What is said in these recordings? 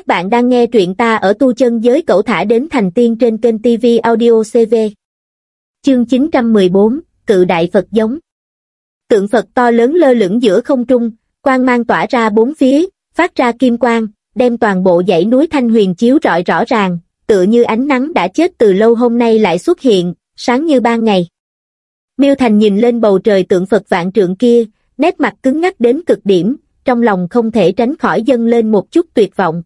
Các bạn đang nghe truyện ta ở tu chân giới cẩu thả đến thành tiên trên kênh TV Audio CV. Chương 914, Cự Đại Phật Giống Tượng Phật to lớn lơ lửng giữa không trung, quang mang tỏa ra bốn phía, phát ra kim quang, đem toàn bộ dãy núi Thanh Huyền chiếu rọi rõ ràng, tựa như ánh nắng đã chết từ lâu hôm nay lại xuất hiện, sáng như ban ngày. Miêu Thành nhìn lên bầu trời tượng Phật vạn trượng kia, nét mặt cứng ngắc đến cực điểm, trong lòng không thể tránh khỏi dâng lên một chút tuyệt vọng.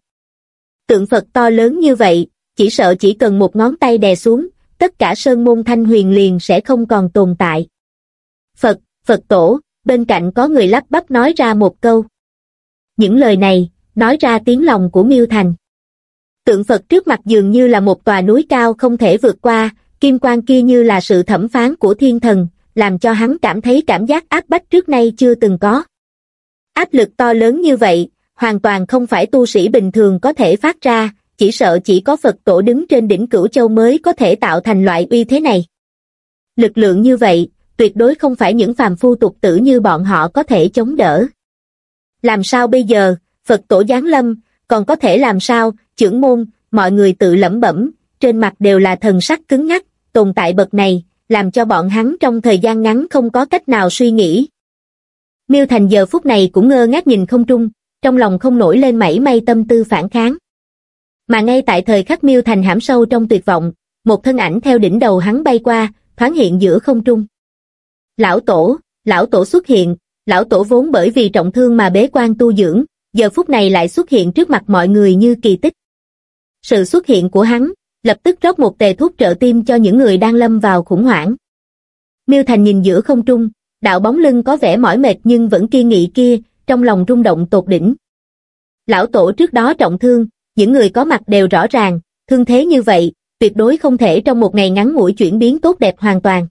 Tượng Phật to lớn như vậy, chỉ sợ chỉ cần một ngón tay đè xuống, tất cả sơn môn thanh huyền liền sẽ không còn tồn tại. Phật, Phật tổ, bên cạnh có người lắp bắp nói ra một câu. Những lời này, nói ra tiếng lòng của Miêu Thành. Tượng Phật trước mặt dường như là một tòa núi cao không thể vượt qua, kim quang kia như là sự thẩm phán của thiên thần, làm cho hắn cảm thấy cảm giác áp bách trước nay chưa từng có. Áp lực to lớn như vậy, hoàn toàn không phải tu sĩ bình thường có thể phát ra, chỉ sợ chỉ có Phật tổ đứng trên đỉnh cửu châu mới có thể tạo thành loại uy thế này. Lực lượng như vậy, tuyệt đối không phải những phàm phu tục tử như bọn họ có thể chống đỡ. Làm sao bây giờ, Phật tổ giáng lâm, còn có thể làm sao, trưởng môn, mọi người tự lẩm bẩm, trên mặt đều là thần sắc cứng ngắc, tồn tại bậc này, làm cho bọn hắn trong thời gian ngắn không có cách nào suy nghĩ. Miêu Thành giờ phút này cũng ngơ ngác nhìn không trung, trong lòng không nổi lên mảy may tâm tư phản kháng. Mà ngay tại thời khắc Miêu Thành hãm sâu trong tuyệt vọng, một thân ảnh theo đỉnh đầu hắn bay qua, thoáng hiện giữa không trung. Lão Tổ, Lão Tổ xuất hiện, Lão Tổ vốn bởi vì trọng thương mà bế quan tu dưỡng, giờ phút này lại xuất hiện trước mặt mọi người như kỳ tích. Sự xuất hiện của hắn, lập tức rót một tề thuốc trợ tim cho những người đang lâm vào khủng hoảng. Miêu Thành nhìn giữa không trung, đạo bóng lưng có vẻ mỏi mệt nhưng vẫn kiên nghị kia, trong lòng rung động tột đỉnh. Lão tổ trước đó trọng thương, những người có mặt đều rõ ràng, thương thế như vậy, tuyệt đối không thể trong một ngày ngắn ngủi chuyển biến tốt đẹp hoàn toàn.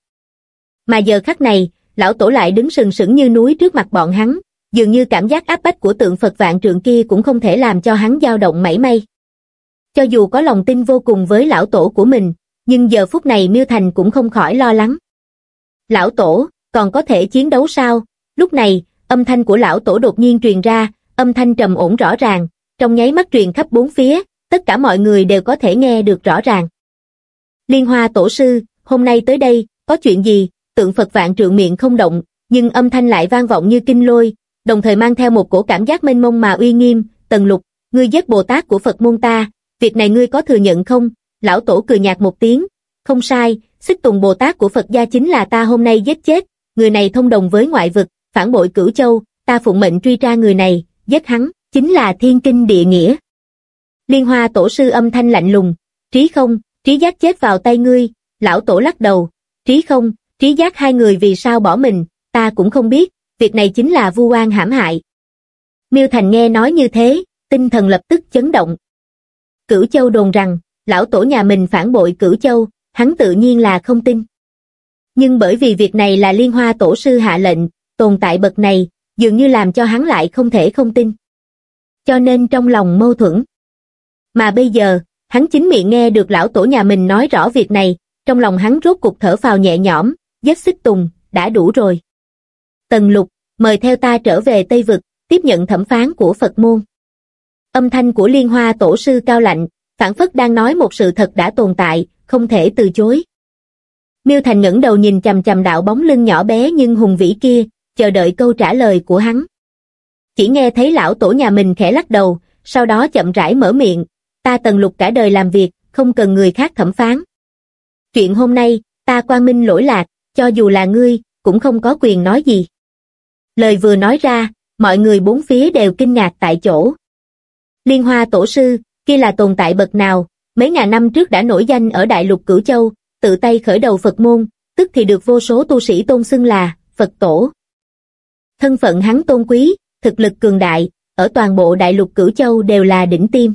Mà giờ khắc này, lão tổ lại đứng sừng sững như núi trước mặt bọn hắn, dường như cảm giác áp bách của tượng Phật vạn trượng kia cũng không thể làm cho hắn dao động mảy may. Cho dù có lòng tin vô cùng với lão tổ của mình, nhưng giờ phút này Miêu Thành cũng không khỏi lo lắng. Lão tổ, còn có thể chiến đấu sao? Lúc này, âm thanh của lão tổ đột nhiên truyền ra, âm thanh trầm ổn rõ ràng, trong nháy mắt truyền khắp bốn phía, tất cả mọi người đều có thể nghe được rõ ràng. Liên hoa tổ sư, hôm nay tới đây, có chuyện gì? Tượng Phật vạn trượng miệng không động, nhưng âm thanh lại vang vọng như kinh lôi, đồng thời mang theo một cổ cảm giác mênh mông mà uy nghiêm, tần lục, ngươi giết Bồ Tát của Phật môn ta, việc này ngươi có thừa nhận không? Lão tổ cười nhạt một tiếng, không sai, xích tùng Bồ Tát của Phật gia chính là ta hôm nay giết chết, người này thông đồng với ngoại vực, phản bội cửu châu, ta phụng mệnh truy tra người này, giết hắn, chính là thiên kinh địa nghĩa. Liên hoa tổ sư âm thanh lạnh lùng, trí không, trí giác chết vào tay ngươi, lão tổ lắc đầu, trí không, trí giác hai người vì sao bỏ mình, ta cũng không biết, việc này chính là vu oan hãm hại. Miêu Thành nghe nói như thế, tinh thần lập tức chấn động. Cửu Châu đồn rằng, lão tổ nhà mình phản bội Cửu Châu, hắn tự nhiên là không tin. Nhưng bởi vì việc này là liên hoa tổ sư hạ lệnh, tồn tại bậc này, dường như làm cho hắn lại không thể không tin. Cho nên trong lòng mâu thuẫn. Mà bây giờ, hắn chính miệng nghe được lão tổ nhà mình nói rõ việc này, trong lòng hắn rốt cục thở phào nhẹ nhõm, giấc xích tùng, đã đủ rồi. Tần lục, mời theo ta trở về Tây Vực, tiếp nhận thẩm phán của Phật môn. Âm thanh của liên hoa tổ sư cao lạnh, phản phất đang nói một sự thật đã tồn tại, không thể từ chối. Miêu Thành ngẩng đầu nhìn chầm chầm đạo bóng lưng nhỏ bé nhưng hùng vĩ kia, chờ đợi câu trả lời của hắn. Chỉ nghe thấy lão tổ nhà mình khẽ lắc đầu, sau đó chậm rãi mở miệng, ta tần lục cả đời làm việc, không cần người khác thẩm phán. Chuyện hôm nay, ta quan minh lỗi lạc, cho dù là ngươi, cũng không có quyền nói gì. Lời vừa nói ra, mọi người bốn phía đều kinh ngạc tại chỗ. Liên hoa tổ sư, kia là tồn tại bậc nào, mấy ngàn năm trước đã nổi danh ở đại lục Cửu Châu, tự tay khởi đầu Phật môn, tức thì được vô số tu sĩ tôn xưng là Phật tổ. Thân phận hắn tôn quý, thực lực cường đại, ở toàn bộ đại lục Cửu Châu đều là đỉnh tim.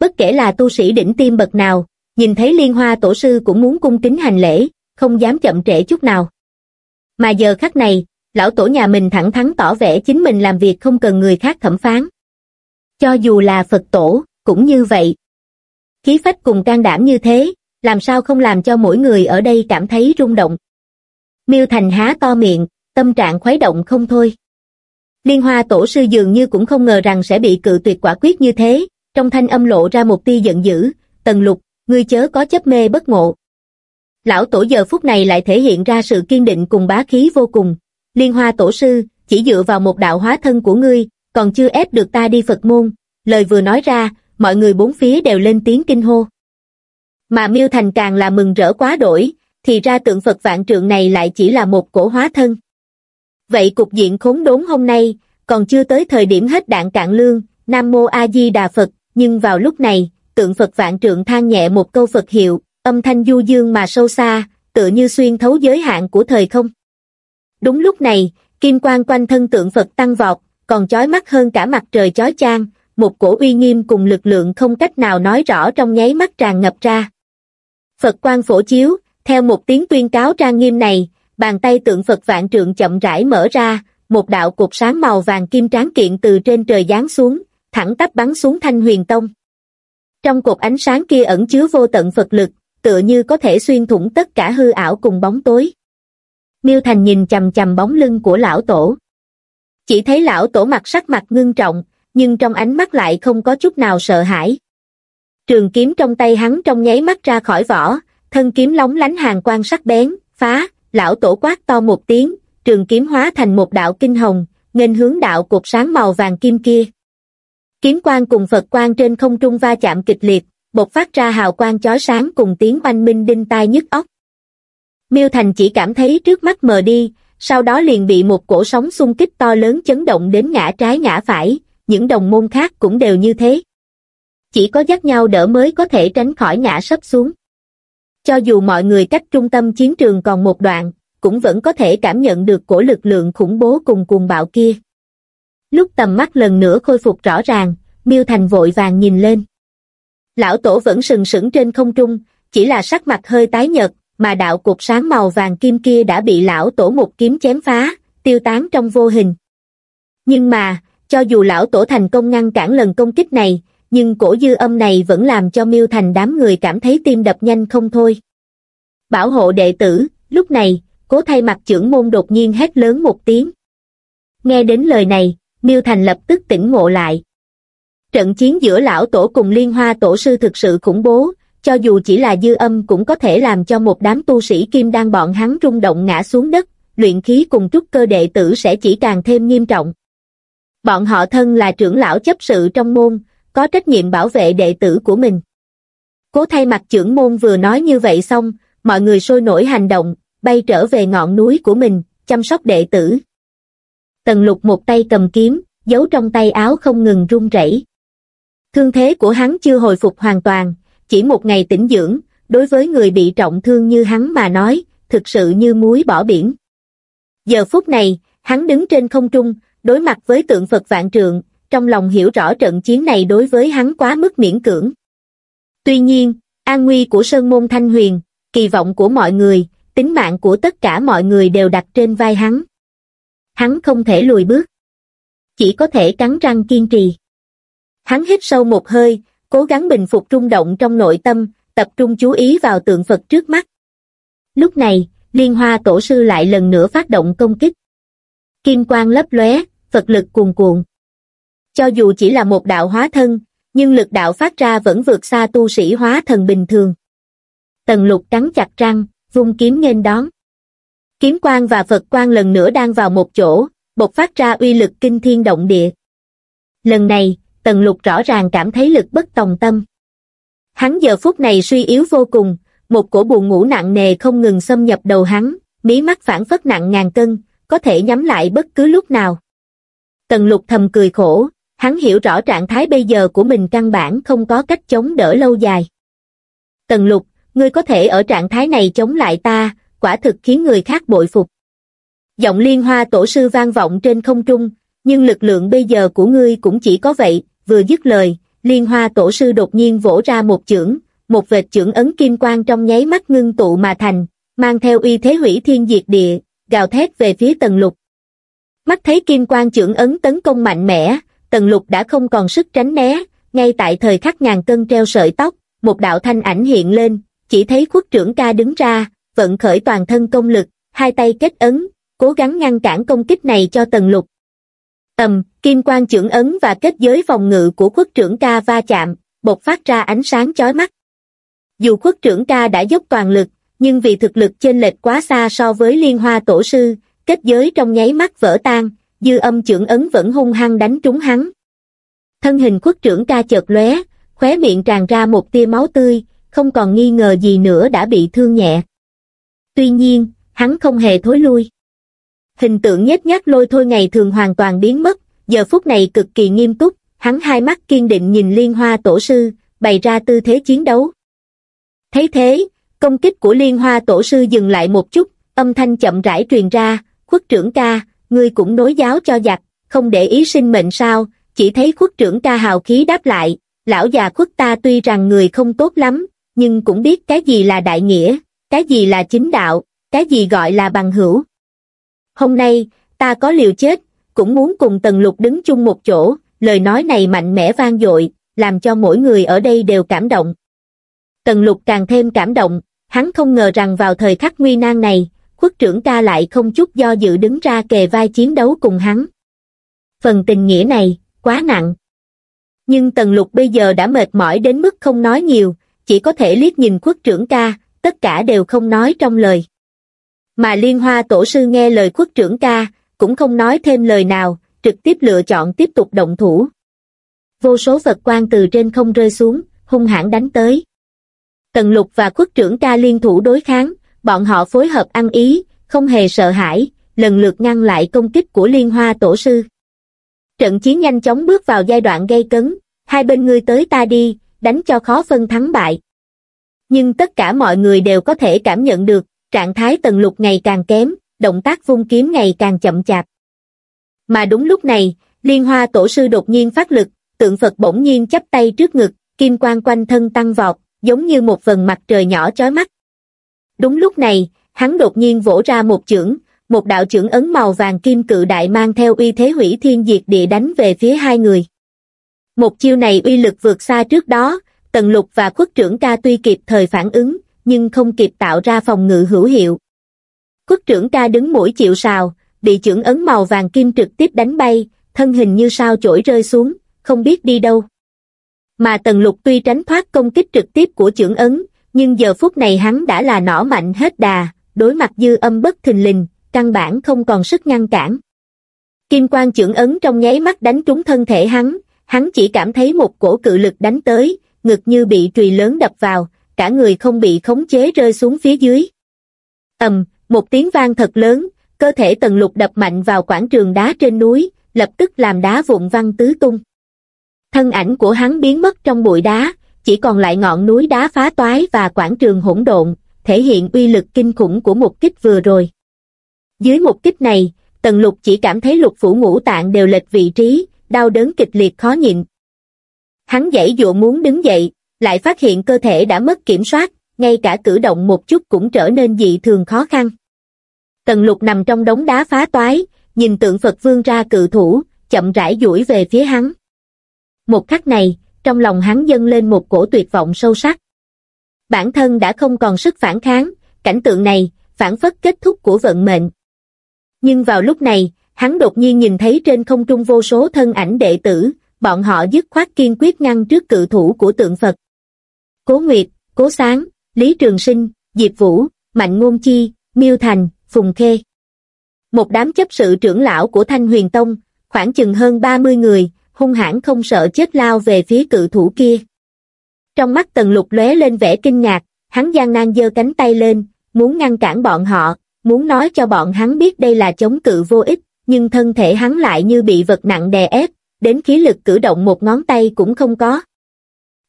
Bất kể là tu sĩ đỉnh tim bậc nào, nhìn thấy liên hoa tổ sư cũng muốn cung kính hành lễ, không dám chậm trễ chút nào. Mà giờ khắc này, lão tổ nhà mình thẳng thắn tỏ vẻ chính mình làm việc không cần người khác thẩm phán. Cho dù là Phật tổ, cũng như vậy. Khí phách cùng can đảm như thế, làm sao không làm cho mỗi người ở đây cảm thấy rung động. Miêu Thành há to miệng, tâm trạng khuấy động không thôi. Liên hoa tổ sư dường như cũng không ngờ rằng sẽ bị cự tuyệt quả quyết như thế, trong thanh âm lộ ra một tia giận dữ, tần lục, ngươi chớ có chấp mê bất ngộ. Lão tổ giờ phút này lại thể hiện ra sự kiên định cùng bá khí vô cùng, liên hoa tổ sư, chỉ dựa vào một đạo hóa thân của ngươi, còn chưa ép được ta đi Phật môn, lời vừa nói ra, mọi người bốn phía đều lên tiếng kinh hô. Mà Miêu Thành càng là mừng rỡ quá đổi, thì ra tượng Phật vạn trượng này lại chỉ là một cổ hóa thân. Vậy cục diện khốn đốn hôm nay, còn chưa tới thời điểm hết đạn cạn lương, Nam Mô A Di Đà Phật, nhưng vào lúc này, tượng Phật vạn trượng than nhẹ một câu Phật hiệu, âm thanh du dương mà sâu xa, tựa như xuyên thấu giới hạn của thời không. Đúng lúc này, kim quang quanh thân tượng Phật tăng vọt, còn chói mắt hơn cả mặt trời chói chang, một cổ uy nghiêm cùng lực lượng không cách nào nói rõ trong nháy mắt tràn ngập ra. Phật quang phổ chiếu, theo một tiếng tuyên cáo trang nghiêm này, bàn tay tượng Phật vạn trượng chậm rãi mở ra, một đạo cột sáng màu vàng kim tráng kiện từ trên trời giáng xuống, thẳng tắp bắn xuống thanh huyền tông. Trong cột ánh sáng kia ẩn chứa vô tận Phật lực, tựa như có thể xuyên thủng tất cả hư ảo cùng bóng tối. Miêu Thành nhìn chầm chầm bóng lưng của lão tổ. Chỉ thấy lão tổ mặt sắc mặt ngưng trọng, nhưng trong ánh mắt lại không có chút nào sợ hãi. Trường kiếm trong tay hắn trong nháy mắt ra khỏi vỏ, thân kiếm lóng lánh hàng quang sắc bén, phá, lão tổ quát to một tiếng, trường kiếm hóa thành một đạo kinh hồng, nghênh hướng đạo cột sáng màu vàng kim kia. Kiếm quang cùng Phật quang trên không trung va chạm kịch liệt, bộc phát ra hào quang chói sáng cùng tiếng oanh minh đinh tai nhức óc. Miêu Thành chỉ cảm thấy trước mắt mờ đi, sau đó liền bị một cổ sóng xung kích to lớn chấn động đến ngã trái ngã phải, những đồng môn khác cũng đều như thế. Chỉ có dắt nhau đỡ mới có thể tránh khỏi ngã sấp xuống. Cho dù mọi người cách trung tâm chiến trường còn một đoạn, cũng vẫn có thể cảm nhận được cổ lực lượng khủng bố cùng cuồng bạo kia. Lúc tầm mắt lần nữa khôi phục rõ ràng, Miêu Thành vội vàng nhìn lên. Lão Tổ vẫn sừng sững trên không trung, chỉ là sắc mặt hơi tái nhợt, mà đạo cục sáng màu vàng kim kia đã bị lão Tổ một kiếm chém phá, tiêu tán trong vô hình. Nhưng mà, cho dù lão Tổ thành công ngăn cản lần công kích này, nhưng cổ dư âm này vẫn làm cho Miêu Thành đám người cảm thấy tim đập nhanh không thôi. Bảo hộ đệ tử, lúc này, cố thay mặt trưởng môn đột nhiên hét lớn một tiếng. Nghe đến lời này, Miêu Thành lập tức tỉnh ngộ lại. Trận chiến giữa lão tổ cùng liên hoa tổ sư thực sự khủng bố, cho dù chỉ là dư âm cũng có thể làm cho một đám tu sĩ kim đang bọn hắn rung động ngã xuống đất, luyện khí cùng trúc cơ đệ tử sẽ chỉ càng thêm nghiêm trọng. Bọn họ thân là trưởng lão chấp sự trong môn, có trách nhiệm bảo vệ đệ tử của mình. Cố thay mặt trưởng môn vừa nói như vậy xong, mọi người sôi nổi hành động, bay trở về ngọn núi của mình, chăm sóc đệ tử. Tần lục một tay cầm kiếm, giấu trong tay áo không ngừng run rẩy. Thương thế của hắn chưa hồi phục hoàn toàn, chỉ một ngày tĩnh dưỡng, đối với người bị trọng thương như hắn mà nói, thực sự như muối bỏ biển. Giờ phút này, hắn đứng trên không trung, đối mặt với tượng Phật vạn trượng, trong lòng hiểu rõ trận chiến này đối với hắn quá mức miễn cưỡng. Tuy nhiên, an nguy của Sơn Môn Thanh Huyền, kỳ vọng của mọi người, tính mạng của tất cả mọi người đều đặt trên vai hắn. Hắn không thể lùi bước. Chỉ có thể cắn răng kiên trì. Hắn hít sâu một hơi, cố gắng bình phục rung động trong nội tâm, tập trung chú ý vào tượng Phật trước mắt. Lúc này, Liên Hoa Tổ Sư lại lần nữa phát động công kích. Kim quang lấp lóe, Phật lực cuồn cuộn. Cho dù chỉ là một đạo hóa thân, nhưng lực đạo phát ra vẫn vượt xa tu sĩ hóa thần bình thường. Tần lục cắn chặt răng, vung kiếm nghênh đón. Kiếm quang và Phật quang lần nữa đang vào một chỗ, bộc phát ra uy lực kinh thiên động địa. Lần này, Tần Lục rõ ràng cảm thấy lực bất tòng tâm. Hắn giờ phút này suy yếu vô cùng, một cổ buồn ngủ nặng nề không ngừng xâm nhập đầu hắn, mí mắt phản phất nặng ngàn cân, có thể nhắm lại bất cứ lúc nào. Tần Lục thầm cười khổ, hắn hiểu rõ trạng thái bây giờ của mình căn bản không có cách chống đỡ lâu dài. Tần Lục, ngươi có thể ở trạng thái này chống lại ta, quả thực khiến người khác bội phục. Giọng liên hoa tổ sư vang vọng trên không trung, nhưng lực lượng bây giờ của ngươi cũng chỉ có vậy, vừa dứt lời, liên hoa tổ sư đột nhiên vỗ ra một chưởng, một vệt chưởng ấn kim quang trong nháy mắt ngưng tụ mà thành, mang theo uy thế hủy thiên diệt địa, gào thét về phía tần lục. Mắt thấy kim quang chưởng ấn tấn công mạnh mẽ, tần lục đã không còn sức tránh né, ngay tại thời khắc ngàn cân treo sợi tóc, một đạo thanh ảnh hiện lên, chỉ thấy khuất trưởng ca đứng ra, vận khởi toàn thân công lực, hai tay kết ấn, cố gắng ngăn cản công kích này cho tần lục. Ầm, kim quang trưởng ấn và kết giới phòng ngự của khuất trưởng ca va chạm, bộc phát ra ánh sáng chói mắt. Dù khuất trưởng ca đã dốc toàn lực, nhưng vì thực lực chênh lệch quá xa so với liên hoa tổ sư, kết giới trong nháy mắt vỡ tan, dư âm trưởng ấn vẫn hung hăng đánh trúng hắn. Thân hình khuất trưởng ca chợt lóe, khóe miệng tràn ra một tia máu tươi, không còn nghi ngờ gì nữa đã bị thương nhẹ. Tuy nhiên, hắn không hề thối lui. Hình tượng nhét nhát lôi thôi ngày thường hoàn toàn biến mất, giờ phút này cực kỳ nghiêm túc, hắn hai mắt kiên định nhìn liên hoa tổ sư, bày ra tư thế chiến đấu. Thấy thế, công kích của liên hoa tổ sư dừng lại một chút, âm thanh chậm rãi truyền ra, khuất trưởng ca, ngươi cũng nối giáo cho giặc, không để ý sinh mệnh sao, chỉ thấy khuất trưởng ca hào khí đáp lại, lão già khuất ta tuy rằng người không tốt lắm, nhưng cũng biết cái gì là đại nghĩa, cái gì là chính đạo, cái gì gọi là bằng hữu. Hôm nay, ta có liều chết, cũng muốn cùng Tần Lục đứng chung một chỗ, lời nói này mạnh mẽ vang dội, làm cho mỗi người ở đây đều cảm động. Tần Lục càng thêm cảm động, hắn không ngờ rằng vào thời khắc nguy nan này, khuất trưởng ca lại không chút do dự đứng ra kề vai chiến đấu cùng hắn. Phần tình nghĩa này, quá nặng. Nhưng Tần Lục bây giờ đã mệt mỏi đến mức không nói nhiều, chỉ có thể liếc nhìn khuất trưởng ca, tất cả đều không nói trong lời. Mà liên hoa tổ sư nghe lời khuất trưởng ca, cũng không nói thêm lời nào, trực tiếp lựa chọn tiếp tục động thủ. Vô số Phật quan từ trên không rơi xuống, hung hãn đánh tới. Tần lục và khuất trưởng ca liên thủ đối kháng, bọn họ phối hợp ăn ý, không hề sợ hãi, lần lượt ngăn lại công kích của liên hoa tổ sư. Trận chiến nhanh chóng bước vào giai đoạn gây cấn, hai bên ngươi tới ta đi, đánh cho khó phân thắng bại. Nhưng tất cả mọi người đều có thể cảm nhận được, trạng thái tần lục ngày càng kém, động tác vung kiếm ngày càng chậm chạp. Mà đúng lúc này, liên hoa tổ sư đột nhiên phát lực, tượng Phật bỗng nhiên chắp tay trước ngực, kim quang quanh thân tăng vọt, giống như một phần mặt trời nhỏ chói mắt. Đúng lúc này, hắn đột nhiên vỗ ra một chưởng, một đạo chưởng ấn màu vàng kim cự đại mang theo uy thế hủy thiên diệt địa đánh về phía hai người. Một chiêu này uy lực vượt xa trước đó, Tần Lục và khuất trưởng ca tuy kịp thời phản ứng, nhưng không kịp tạo ra phòng ngự hữu hiệu. Khuất trưởng ca đứng mũi chịu sào, bị chưởng ấn màu vàng kim trực tiếp đánh bay, thân hình như sao chổi rơi xuống, không biết đi đâu. Mà Tần Lục tuy tránh thoát công kích trực tiếp của chưởng ấn, nhưng giờ phút này hắn đã là nỏ mạnh hết đà, đối mặt dư âm bất thình lình, căn bản không còn sức ngăn cản. Kim quang trưởng ấn trong nháy mắt đánh trúng thân thể hắn, hắn chỉ cảm thấy một cổ cự lực đánh tới, ngực như bị trùy lớn đập vào, cả người không bị khống chế rơi xuống phía dưới. ầm, một tiếng vang thật lớn, cơ thể tần lục đập mạnh vào quảng trường đá trên núi, lập tức làm đá vụn văng tứ tung. Thân ảnh của hắn biến mất trong bụi đá, chỉ còn lại ngọn núi đá phá toái và quảng trường hỗn độn, thể hiện uy lực kinh khủng của một kích vừa rồi. Dưới một kích này, tần lục chỉ cảm thấy lục phủ ngũ tạng đều lệch vị trí, đau đớn kịch liệt khó nhịn. Hắn dãy dụa muốn đứng dậy, lại phát hiện cơ thể đã mất kiểm soát, ngay cả cử động một chút cũng trở nên dị thường khó khăn. Tần lục nằm trong đống đá phá toái, nhìn tượng Phật vương ra cự thủ, chậm rãi duỗi về phía hắn. Một khắc này, trong lòng hắn dâng lên một cổ tuyệt vọng sâu sắc. Bản thân đã không còn sức phản kháng, cảnh tượng này, phản phất kết thúc của vận mệnh. Nhưng vào lúc này, hắn đột nhiên nhìn thấy trên không trung vô số thân ảnh đệ tử, bọn họ dứt khoát kiên quyết ngăn trước cự thủ của tượng Phật. Cố Nguyệt, Cố Sáng, Lý Trường Sinh, Diệp Vũ, Mạnh Ngôn Chi, Miêu Thành, Phùng Khê. Một đám chấp sự trưởng lão của Thanh Huyền Tông, khoảng chừng hơn 30 người, hung hãn không sợ chết lao về phía cự thủ kia. Trong mắt Tần Lục lóe lên vẻ kinh ngạc, hắn gian nan giơ cánh tay lên, muốn ngăn cản bọn họ, muốn nói cho bọn hắn biết đây là chống cự vô ích, nhưng thân thể hắn lại như bị vật nặng đè ép, đến khí lực cử động một ngón tay cũng không có.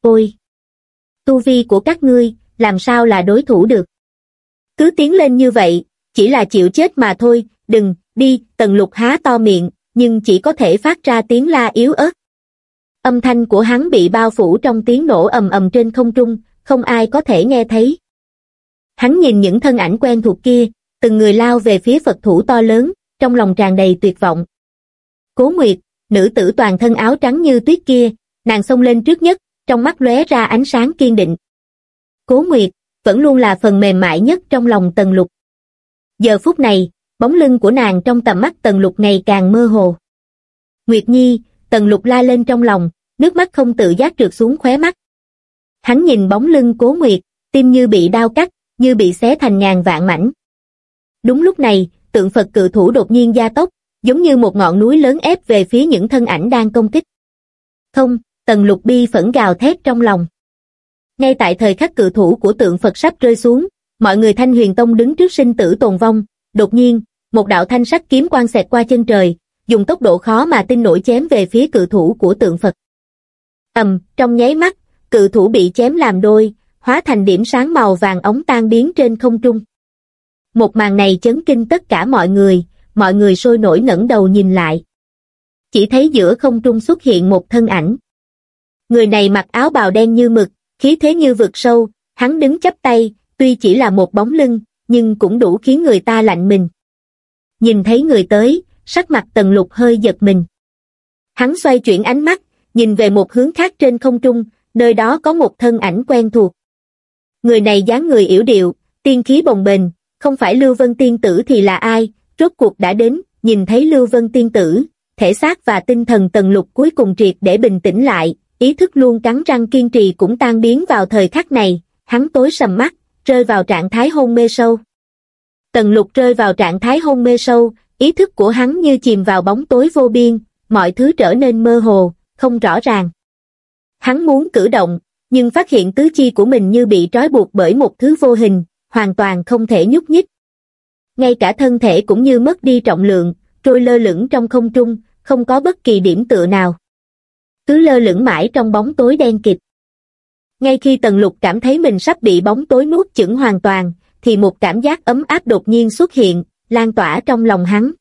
Ôi! Tu vi của các ngươi, làm sao là đối thủ được? Cứ tiến lên như vậy, chỉ là chịu chết mà thôi, đừng, đi, tần lục há to miệng, nhưng chỉ có thể phát ra tiếng la yếu ớt. Âm thanh của hắn bị bao phủ trong tiếng nổ ầm ầm trên không trung, không ai có thể nghe thấy. Hắn nhìn những thân ảnh quen thuộc kia, từng người lao về phía Phật thủ to lớn, trong lòng tràn đầy tuyệt vọng. Cố Nguyệt, nữ tử toàn thân áo trắng như tuyết kia, nàng xông lên trước nhất, trong mắt lóe ra ánh sáng kiên định. Cố Nguyệt, vẫn luôn là phần mềm mại nhất trong lòng Tần Lục. Giờ phút này, bóng lưng của nàng trong tầm mắt Tần Lục ngày càng mơ hồ. Nguyệt Nhi, Tần Lục la lên trong lòng, nước mắt không tự giác trượt xuống khóe mắt. Hắn nhìn bóng lưng Cố Nguyệt, tim như bị đau cắt, như bị xé thành ngàn vạn mảnh. Đúng lúc này, tượng Phật cự thủ đột nhiên gia tốc, giống như một ngọn núi lớn ép về phía những thân ảnh đang công kích. Không, Tần Lục bi phẫn gào thét trong lòng. Ngay tại thời khắc cự thủ của tượng Phật sắp rơi xuống, mọi người Thanh Huyền Tông đứng trước sinh tử tồn vong, đột nhiên, một đạo thanh sắc kiếm quang xẹt qua chân trời, dùng tốc độ khó mà tin nổi chém về phía cự thủ của tượng Phật. ầm, trong nháy mắt, cự thủ bị chém làm đôi, hóa thành điểm sáng màu vàng ống tan biến trên không trung. Một màn này chấn kinh tất cả mọi người, mọi người sôi nổi ngẩng đầu nhìn lại. Chỉ thấy giữa không trung xuất hiện một thân ảnh. Người này mặc áo bào đen như mực, khí thế như vực sâu, hắn đứng chắp tay, tuy chỉ là một bóng lưng, nhưng cũng đủ khiến người ta lạnh mình. Nhìn thấy người tới, sắc mặt tần lục hơi giật mình. Hắn xoay chuyển ánh mắt, nhìn về một hướng khác trên không trung, nơi đó có một thân ảnh quen thuộc. Người này dáng người yểu điệu, tiên khí bồng bềnh, không phải Lưu Vân Tiên Tử thì là ai, rốt cuộc đã đến, nhìn thấy Lưu Vân Tiên Tử, thể xác và tinh thần tần lục cuối cùng triệt để bình tĩnh lại, ý thức luôn cắn răng kiên trì cũng tan biến vào thời khắc này, hắn tối sầm mắt, rơi vào trạng thái hôn mê sâu. Tần lục rơi vào trạng thái hôn mê sâu, ý thức của hắn như chìm vào bóng tối vô biên, mọi thứ trở nên mơ hồ, không rõ ràng. Hắn muốn cử động, nhưng phát hiện tứ chi của mình như bị trói buộc bởi một thứ vô hình, hoàn toàn không thể nhúc nhích. Ngay cả thân thể cũng như mất đi trọng lượng, trôi lơ lửng trong không trung, không có bất kỳ điểm tựa nào. Cứ lơ lửng mãi trong bóng tối đen kịt. Ngay khi Tần Lục cảm thấy mình sắp bị bóng tối nuốt chửng hoàn toàn, thì một cảm giác ấm áp đột nhiên xuất hiện, lan tỏa trong lòng hắn.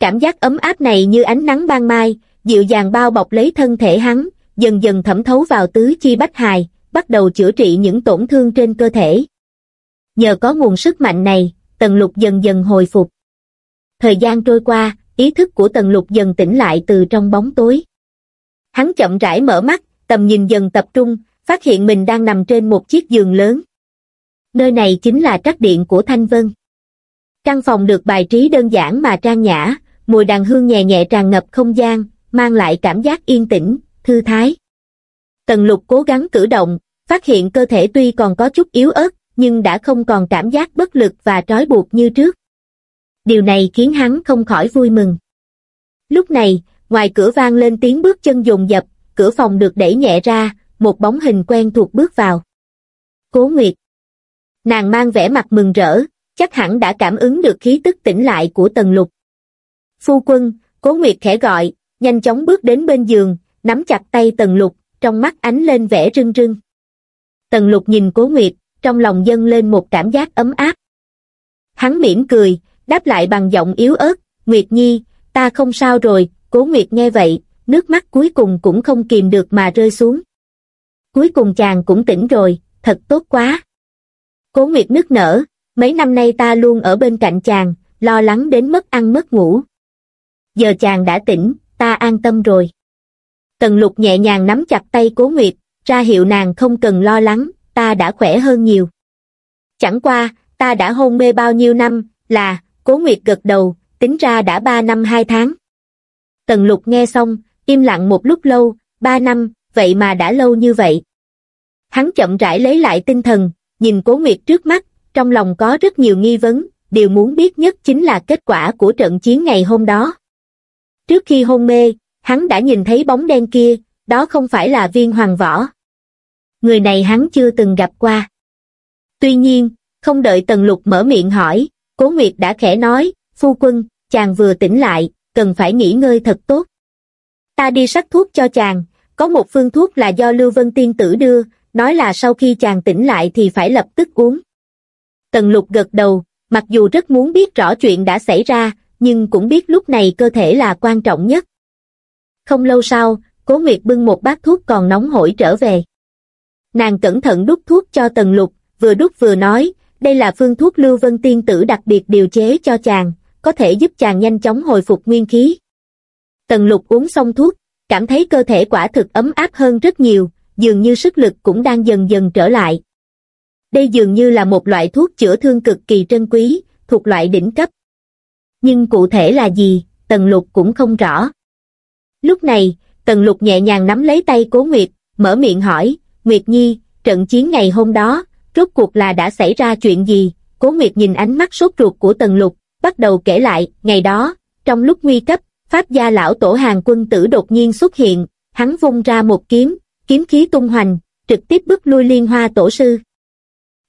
Cảm giác ấm áp này như ánh nắng ban mai, dịu dàng bao bọc lấy thân thể hắn, dần dần thẩm thấu vào tứ chi bách hài, bắt đầu chữa trị những tổn thương trên cơ thể. Nhờ có nguồn sức mạnh này, Tần Lục dần dần hồi phục. Thời gian trôi qua, ý thức của Tần Lục dần tỉnh lại từ trong bóng tối. Hắn chậm rãi mở mắt, tầm nhìn dần tập trung, phát hiện mình đang nằm trên một chiếc giường lớn. Nơi này chính là trắc điện của Thanh Vân. Căn phòng được bài trí đơn giản mà trang nhã, mùi đàn hương nhẹ nhẹ tràn ngập không gian, mang lại cảm giác yên tĩnh, thư thái. Tần lục cố gắng cử động, phát hiện cơ thể tuy còn có chút yếu ớt, nhưng đã không còn cảm giác bất lực và trói buộc như trước. Điều này khiến hắn không khỏi vui mừng. Lúc này, ngoài cửa vang lên tiếng bước chân dồn dập, cửa phòng được đẩy nhẹ ra, một bóng hình quen thuộc bước vào. Cố Nguyệt. Nàng mang vẻ mặt mừng rỡ, chắc hẳn đã cảm ứng được khí tức tỉnh lại của Tần Lục. Phu quân, Cố Nguyệt khẽ gọi, nhanh chóng bước đến bên giường, nắm chặt tay Tần Lục, trong mắt ánh lên vẻ rưng rưng. Tần Lục nhìn Cố Nguyệt, trong lòng dâng lên một cảm giác ấm áp. Hắn mỉm cười, đáp lại bằng giọng yếu ớt, Nguyệt Nhi, ta không sao rồi, Cố Nguyệt nghe vậy, nước mắt cuối cùng cũng không kìm được mà rơi xuống. Cuối cùng chàng cũng tỉnh rồi, thật tốt quá. Cố Nguyệt nức nở, mấy năm nay ta luôn ở bên cạnh chàng, lo lắng đến mất ăn mất ngủ. Giờ chàng đã tỉnh, ta an tâm rồi. Tần lục nhẹ nhàng nắm chặt tay cố Nguyệt, ra hiệu nàng không cần lo lắng, ta đã khỏe hơn nhiều. Chẳng qua, ta đã hôn mê bao nhiêu năm, là, cố Nguyệt gật đầu, tính ra đã ba năm hai tháng. Tần lục nghe xong, im lặng một lúc lâu, ba năm, vậy mà đã lâu như vậy. Hắn chậm rãi lấy lại tinh thần, nhìn cố Nguyệt trước mắt, trong lòng có rất nhiều nghi vấn, điều muốn biết nhất chính là kết quả của trận chiến ngày hôm đó. Trước khi hôn mê, hắn đã nhìn thấy bóng đen kia, đó không phải là viên hoàng võ. Người này hắn chưa từng gặp qua. Tuy nhiên, không đợi Tần Lục mở miệng hỏi, Cố Nguyệt đã khẽ nói, phu quân, chàng vừa tỉnh lại, cần phải nghỉ ngơi thật tốt. Ta đi sắc thuốc cho chàng, có một phương thuốc là do Lưu Vân Tiên Tử đưa, nói là sau khi chàng tỉnh lại thì phải lập tức uống. Tần Lục gật đầu, mặc dù rất muốn biết rõ chuyện đã xảy ra, nhưng cũng biết lúc này cơ thể là quan trọng nhất. Không lâu sau, Cố Nguyệt bưng một bát thuốc còn nóng hổi trở về. Nàng cẩn thận đút thuốc cho Tần Lục, vừa đút vừa nói, đây là phương thuốc Lưu Vân Tiên Tử đặc biệt điều chế cho chàng, có thể giúp chàng nhanh chóng hồi phục nguyên khí. Tần Lục uống xong thuốc, cảm thấy cơ thể quả thực ấm áp hơn rất nhiều, dường như sức lực cũng đang dần dần trở lại. Đây dường như là một loại thuốc chữa thương cực kỳ trân quý, thuộc loại đỉnh cấp. Nhưng cụ thể là gì, Tần Lục cũng không rõ. Lúc này, Tần Lục nhẹ nhàng nắm lấy tay Cố Nguyệt, mở miệng hỏi, Nguyệt Nhi, trận chiến ngày hôm đó, rốt cuộc là đã xảy ra chuyện gì? Cố Nguyệt nhìn ánh mắt sốt ruột của Tần Lục, bắt đầu kể lại, ngày đó, trong lúc nguy cấp, Pháp gia lão tổ hàng quân tử đột nhiên xuất hiện, hắn vung ra một kiếm, kiếm khí tung hoành, trực tiếp bước lui liên hoa tổ sư.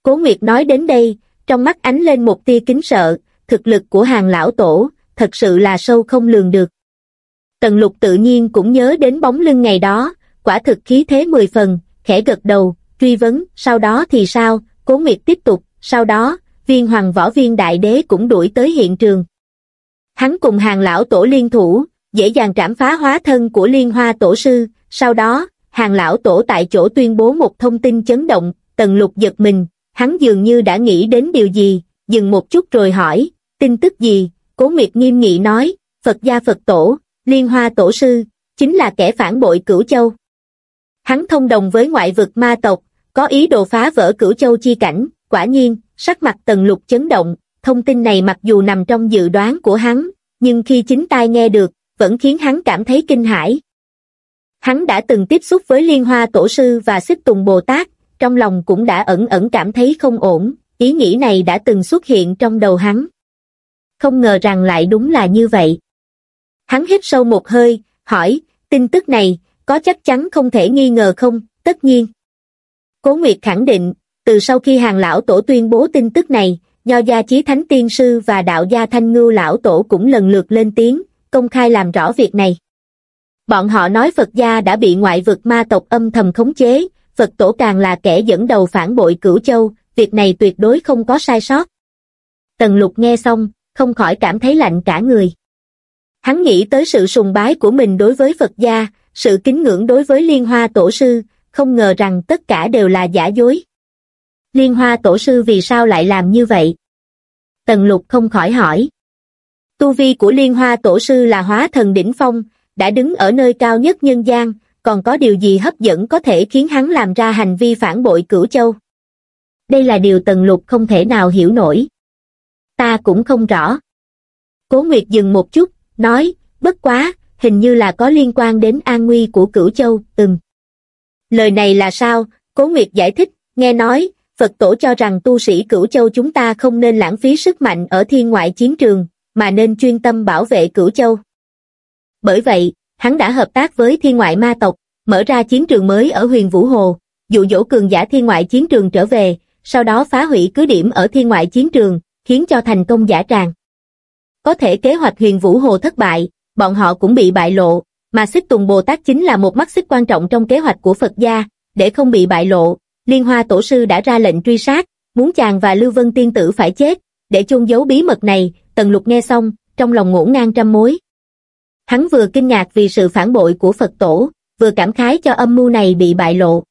Cố Nguyệt nói đến đây, trong mắt ánh lên một tia kính sợ, thực lực của hàng lão tổ, thật sự là sâu không lường được. Tần lục tự nhiên cũng nhớ đến bóng lưng ngày đó, quả thực khí thế mười phần, khẽ gật đầu, truy vấn, sau đó thì sao, cố nguyệt tiếp tục, sau đó, viên hoàng võ viên đại đế cũng đuổi tới hiện trường. Hắn cùng hàng lão tổ liên thủ, dễ dàng trảm phá hóa thân của liên hoa tổ sư, sau đó, hàng lão tổ tại chỗ tuyên bố một thông tin chấn động, tần lục giật mình, hắn dường như đã nghĩ đến điều gì, dừng một chút rồi hỏi, tin tức gì, cố nguyệt nghiêm nghị nói, Phật gia Phật tổ, liên hoa tổ sư, chính là kẻ phản bội cửu châu. Hắn thông đồng với ngoại vực ma tộc, có ý đồ phá vỡ cửu châu chi cảnh, quả nhiên, sắc mặt tần lục chấn động, thông tin này mặc dù nằm trong dự đoán của hắn, nhưng khi chính tai nghe được, vẫn khiến hắn cảm thấy kinh hãi. Hắn đã từng tiếp xúc với Liên Hoa Tổ Sư và Xích Tùng Bồ Tát, trong lòng cũng đã ẩn ẩn cảm thấy không ổn, ý nghĩ này đã từng xuất hiện trong đầu hắn. Không ngờ rằng lại đúng là như vậy. Hắn hít sâu một hơi, hỏi, tin tức này, có chắc chắn không thể nghi ngờ không, tất nhiên. Cố Nguyệt khẳng định, từ sau khi hàng lão tổ tuyên bố tin tức này, Nho gia chí thánh tiên sư và đạo gia thanh ngưu lão tổ cũng lần lượt lên tiếng, công khai làm rõ việc này. Bọn họ nói Phật gia đã bị ngoại vực ma tộc âm thầm khống chế, Phật tổ càng là kẻ dẫn đầu phản bội cửu châu, việc này tuyệt đối không có sai sót. Tần lục nghe xong, không khỏi cảm thấy lạnh cả người. Hắn nghĩ tới sự sùng bái của mình đối với Phật gia, sự kính ngưỡng đối với Liên Hoa Tổ Sư, không ngờ rằng tất cả đều là giả dối. Liên Hoa Tổ Sư vì sao lại làm như vậy? Tần Lục không khỏi hỏi. Tu vi của Liên Hoa Tổ Sư là hóa thần đỉnh phong, đã đứng ở nơi cao nhất nhân gian, còn có điều gì hấp dẫn có thể khiến hắn làm ra hành vi phản bội cửu châu? Đây là điều Tần Lục không thể nào hiểu nổi. Ta cũng không rõ. Cố Nguyệt dừng một chút, nói, bất quá, hình như là có liên quan đến an nguy của cửu châu, ừm. Lời này là sao? Cố Nguyệt giải thích, nghe nói, Phật tổ cho rằng tu sĩ cửu châu chúng ta không nên lãng phí sức mạnh ở thiên ngoại chiến trường, mà nên chuyên tâm bảo vệ cửu châu. Bởi vậy, hắn đã hợp tác với thiên ngoại ma tộc, mở ra chiến trường mới ở huyền Vũ Hồ, dụ dỗ cường giả thiên ngoại chiến trường trở về, sau đó phá hủy cứ điểm ở thiên ngoại chiến trường, khiến cho thành công giả tràng. Có thể kế hoạch huyền Vũ Hồ thất bại, bọn họ cũng bị bại lộ, mà xích tùng Bồ Tát chính là một mắt xích quan trọng trong kế hoạch của Phật gia, để không bị bại lộ, Liên Hoa Tổ Sư đã ra lệnh truy sát, muốn chàng và Lưu Vân Tiên Tử phải chết, để chôn giấu bí mật này, Tần Lục nghe xong, trong lòng ngổn ngang trăm mối. Hắn vừa kinh ngạc vì sự phản bội của Phật Tổ, vừa cảm khái cho âm mưu này bị bại lộ.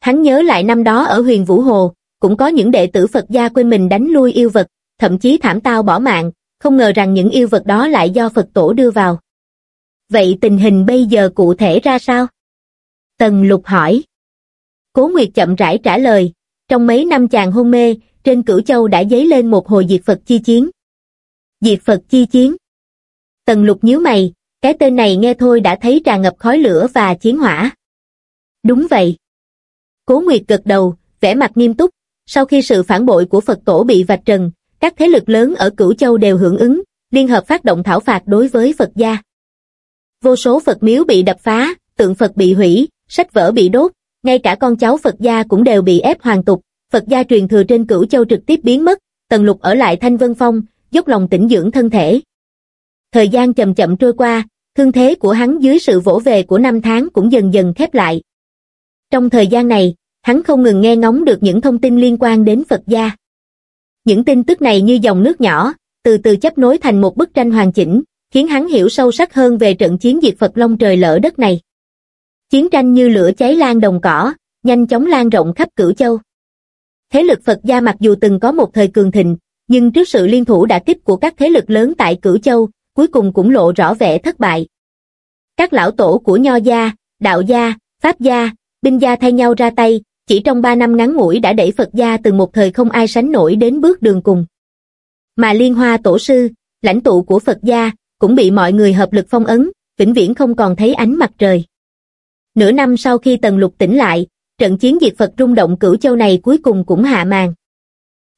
Hắn nhớ lại năm đó ở huyền Vũ Hồ, cũng có những đệ tử Phật gia quên mình đánh lui yêu vật, thậm chí thảm tao bỏ mạng, không ngờ rằng những yêu vật đó lại do Phật Tổ đưa vào. Vậy tình hình bây giờ cụ thể ra sao? Tần Lục hỏi. Cố Nguyệt chậm rãi trả lời, trong mấy năm chàng hôn mê, trên cửu châu đã dấy lên một hồi diệt Phật chi chiến. Diệt Phật chi chiến. Tần Lục nhíu mày, cái tên này nghe thôi đã thấy tràn ngập khói lửa và chiến hỏa. Đúng vậy. Cố Nguyệt gật đầu, vẻ mặt nghiêm túc, sau khi sự phản bội của Phật tổ bị vạch trần, các thế lực lớn ở Cửu Châu đều hưởng ứng, liên hợp phát động thảo phạt đối với Phật gia. Vô số Phật miếu bị đập phá, tượng Phật bị hủy, sách vở bị đốt, ngay cả con cháu Phật gia cũng đều bị ép hoàn tục, Phật gia truyền thừa trên Cửu Châu trực tiếp biến mất, Tần Lục ở lại Thanh Vân Phong, dốc lòng tĩnh dưỡng thân thể. Thời gian chậm chậm trôi qua, thương thế của hắn dưới sự vỗ về của năm tháng cũng dần dần khép lại. Trong thời gian này, hắn không ngừng nghe ngóng được những thông tin liên quan đến Phật gia. Những tin tức này như dòng nước nhỏ, từ từ chấp nối thành một bức tranh hoàn chỉnh, khiến hắn hiểu sâu sắc hơn về trận chiến diệt Phật Long trời lỡ đất này. Chiến tranh như lửa cháy lan đồng cỏ, nhanh chóng lan rộng khắp cửu châu. Thế lực Phật gia mặc dù từng có một thời cường thịnh, nhưng trước sự liên thủ đả kích của các thế lực lớn tại cửu châu, cuối cùng cũng lộ rõ vẻ thất bại. Các lão tổ của Nho gia, Đạo gia, Pháp gia, Binh gia thay nhau ra tay, chỉ trong ba năm ngắn ngủi đã đẩy Phật gia từ một thời không ai sánh nổi đến bước đường cùng. Mà Liên Hoa Tổ sư, lãnh tụ của Phật gia, cũng bị mọi người hợp lực phong ấn, vĩnh viễn không còn thấy ánh mặt trời. Nửa năm sau khi Tần Lục tỉnh lại, trận chiến diệt Phật rung động cửu châu này cuối cùng cũng hạ màn.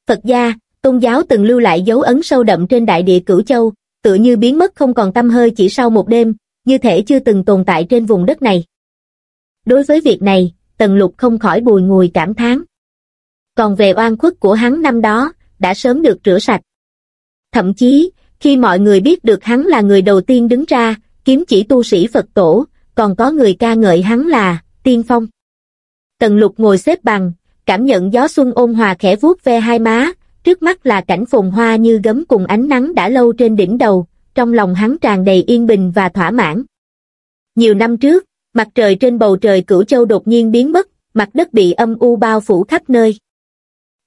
Phật gia, tôn giáo từng lưu lại dấu ấn sâu đậm trên đại địa cửu châu, tự như biến mất không còn tâm hơi chỉ sau một đêm, như thể chưa từng tồn tại trên vùng đất này. Đối với việc này, Tần Lục không khỏi bùi ngùi cảm thán. Còn về oan khuất của hắn năm đó, đã sớm được rửa sạch. Thậm chí, khi mọi người biết được hắn là người đầu tiên đứng ra, kiếm chỉ tu sĩ Phật tổ, còn có người ca ngợi hắn là tiên phong. Tần lục ngồi xếp bằng, cảm nhận gió xuân ôn hòa khẽ vuốt ve hai má, trước mắt là cảnh phồn hoa như gấm cùng ánh nắng đã lâu trên đỉnh đầu, trong lòng hắn tràn đầy yên bình và thỏa mãn. Nhiều năm trước, mặt trời trên bầu trời cửu châu đột nhiên biến mất, mặt đất bị âm u bao phủ khắp nơi.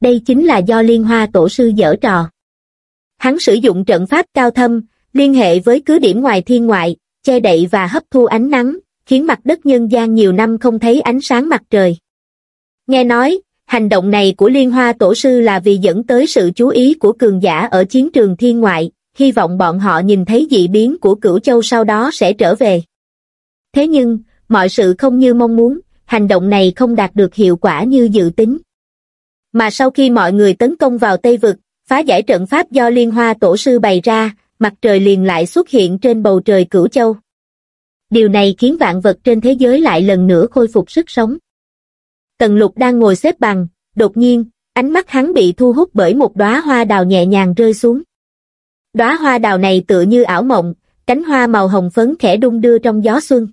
Đây chính là do liên hoa tổ sư dở trò. Hắn sử dụng trận pháp cao thâm, liên hệ với cứ điểm ngoài thiên ngoại, che đậy và hấp thu ánh nắng, khiến mặt đất nhân gian nhiều năm không thấy ánh sáng mặt trời. Nghe nói, hành động này của Liên Hoa Tổ Sư là vì dẫn tới sự chú ý của cường giả ở chiến trường thiên ngoại, hy vọng bọn họ nhìn thấy dị biến của cửu châu sau đó sẽ trở về. Thế nhưng, mọi sự không như mong muốn, hành động này không đạt được hiệu quả như dự tính. Mà sau khi mọi người tấn công vào Tây Vực, phá giải trận pháp do Liên Hoa Tổ Sư bày ra, mặt trời liền lại xuất hiện trên bầu trời cửu châu. Điều này khiến vạn vật trên thế giới lại lần nữa khôi phục sức sống. Tần lục đang ngồi xếp bằng, đột nhiên, ánh mắt hắn bị thu hút bởi một đóa hoa đào nhẹ nhàng rơi xuống. Đóa hoa đào này tựa như ảo mộng, cánh hoa màu hồng phấn khẽ đung đưa trong gió xuân.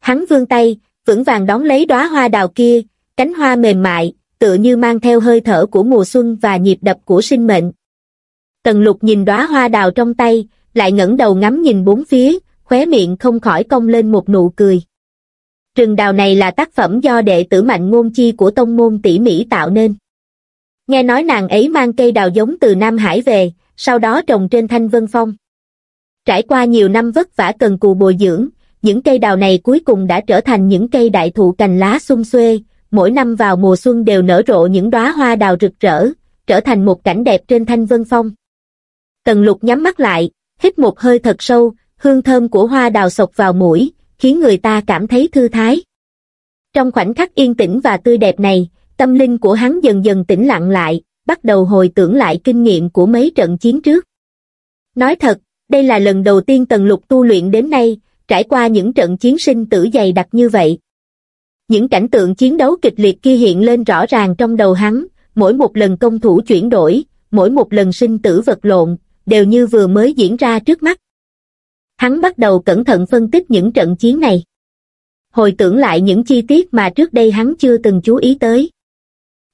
Hắn vươn tay, vững vàng đón lấy đóa hoa đào kia, cánh hoa mềm mại, tựa như mang theo hơi thở của mùa xuân và nhịp đập của sinh mệnh. Tần lục nhìn đóa hoa đào trong tay, lại ngẩng đầu ngắm nhìn bốn phía, khóe miệng không khỏi cong lên một nụ cười. Rừng đào này là tác phẩm do đệ tử mạnh ngôn chi của tông môn tỉ mỹ tạo nên. Nghe nói nàng ấy mang cây đào giống từ Nam Hải về, sau đó trồng trên thanh vân phong. Trải qua nhiều năm vất vả cần cù bồi dưỡng, những cây đào này cuối cùng đã trở thành những cây đại thụ cành lá xung xuê, mỗi năm vào mùa xuân đều nở rộ những đóa hoa đào rực rỡ, trở thành một cảnh đẹp trên thanh vân phong. Tần lục nhắm mắt lại, hít một hơi thật sâu, hương thơm của hoa đào sộc vào mũi, khiến người ta cảm thấy thư thái. Trong khoảnh khắc yên tĩnh và tươi đẹp này, tâm linh của hắn dần dần tĩnh lặng lại, bắt đầu hồi tưởng lại kinh nghiệm của mấy trận chiến trước. Nói thật, đây là lần đầu tiên Tần Lục tu luyện đến nay, trải qua những trận chiến sinh tử dày đặc như vậy. Những cảnh tượng chiến đấu kịch liệt kia hiện lên rõ ràng trong đầu hắn, mỗi một lần công thủ chuyển đổi, mỗi một lần sinh tử vật lộn, đều như vừa mới diễn ra trước mắt. Hắn bắt đầu cẩn thận phân tích những trận chiến này. Hồi tưởng lại những chi tiết mà trước đây hắn chưa từng chú ý tới.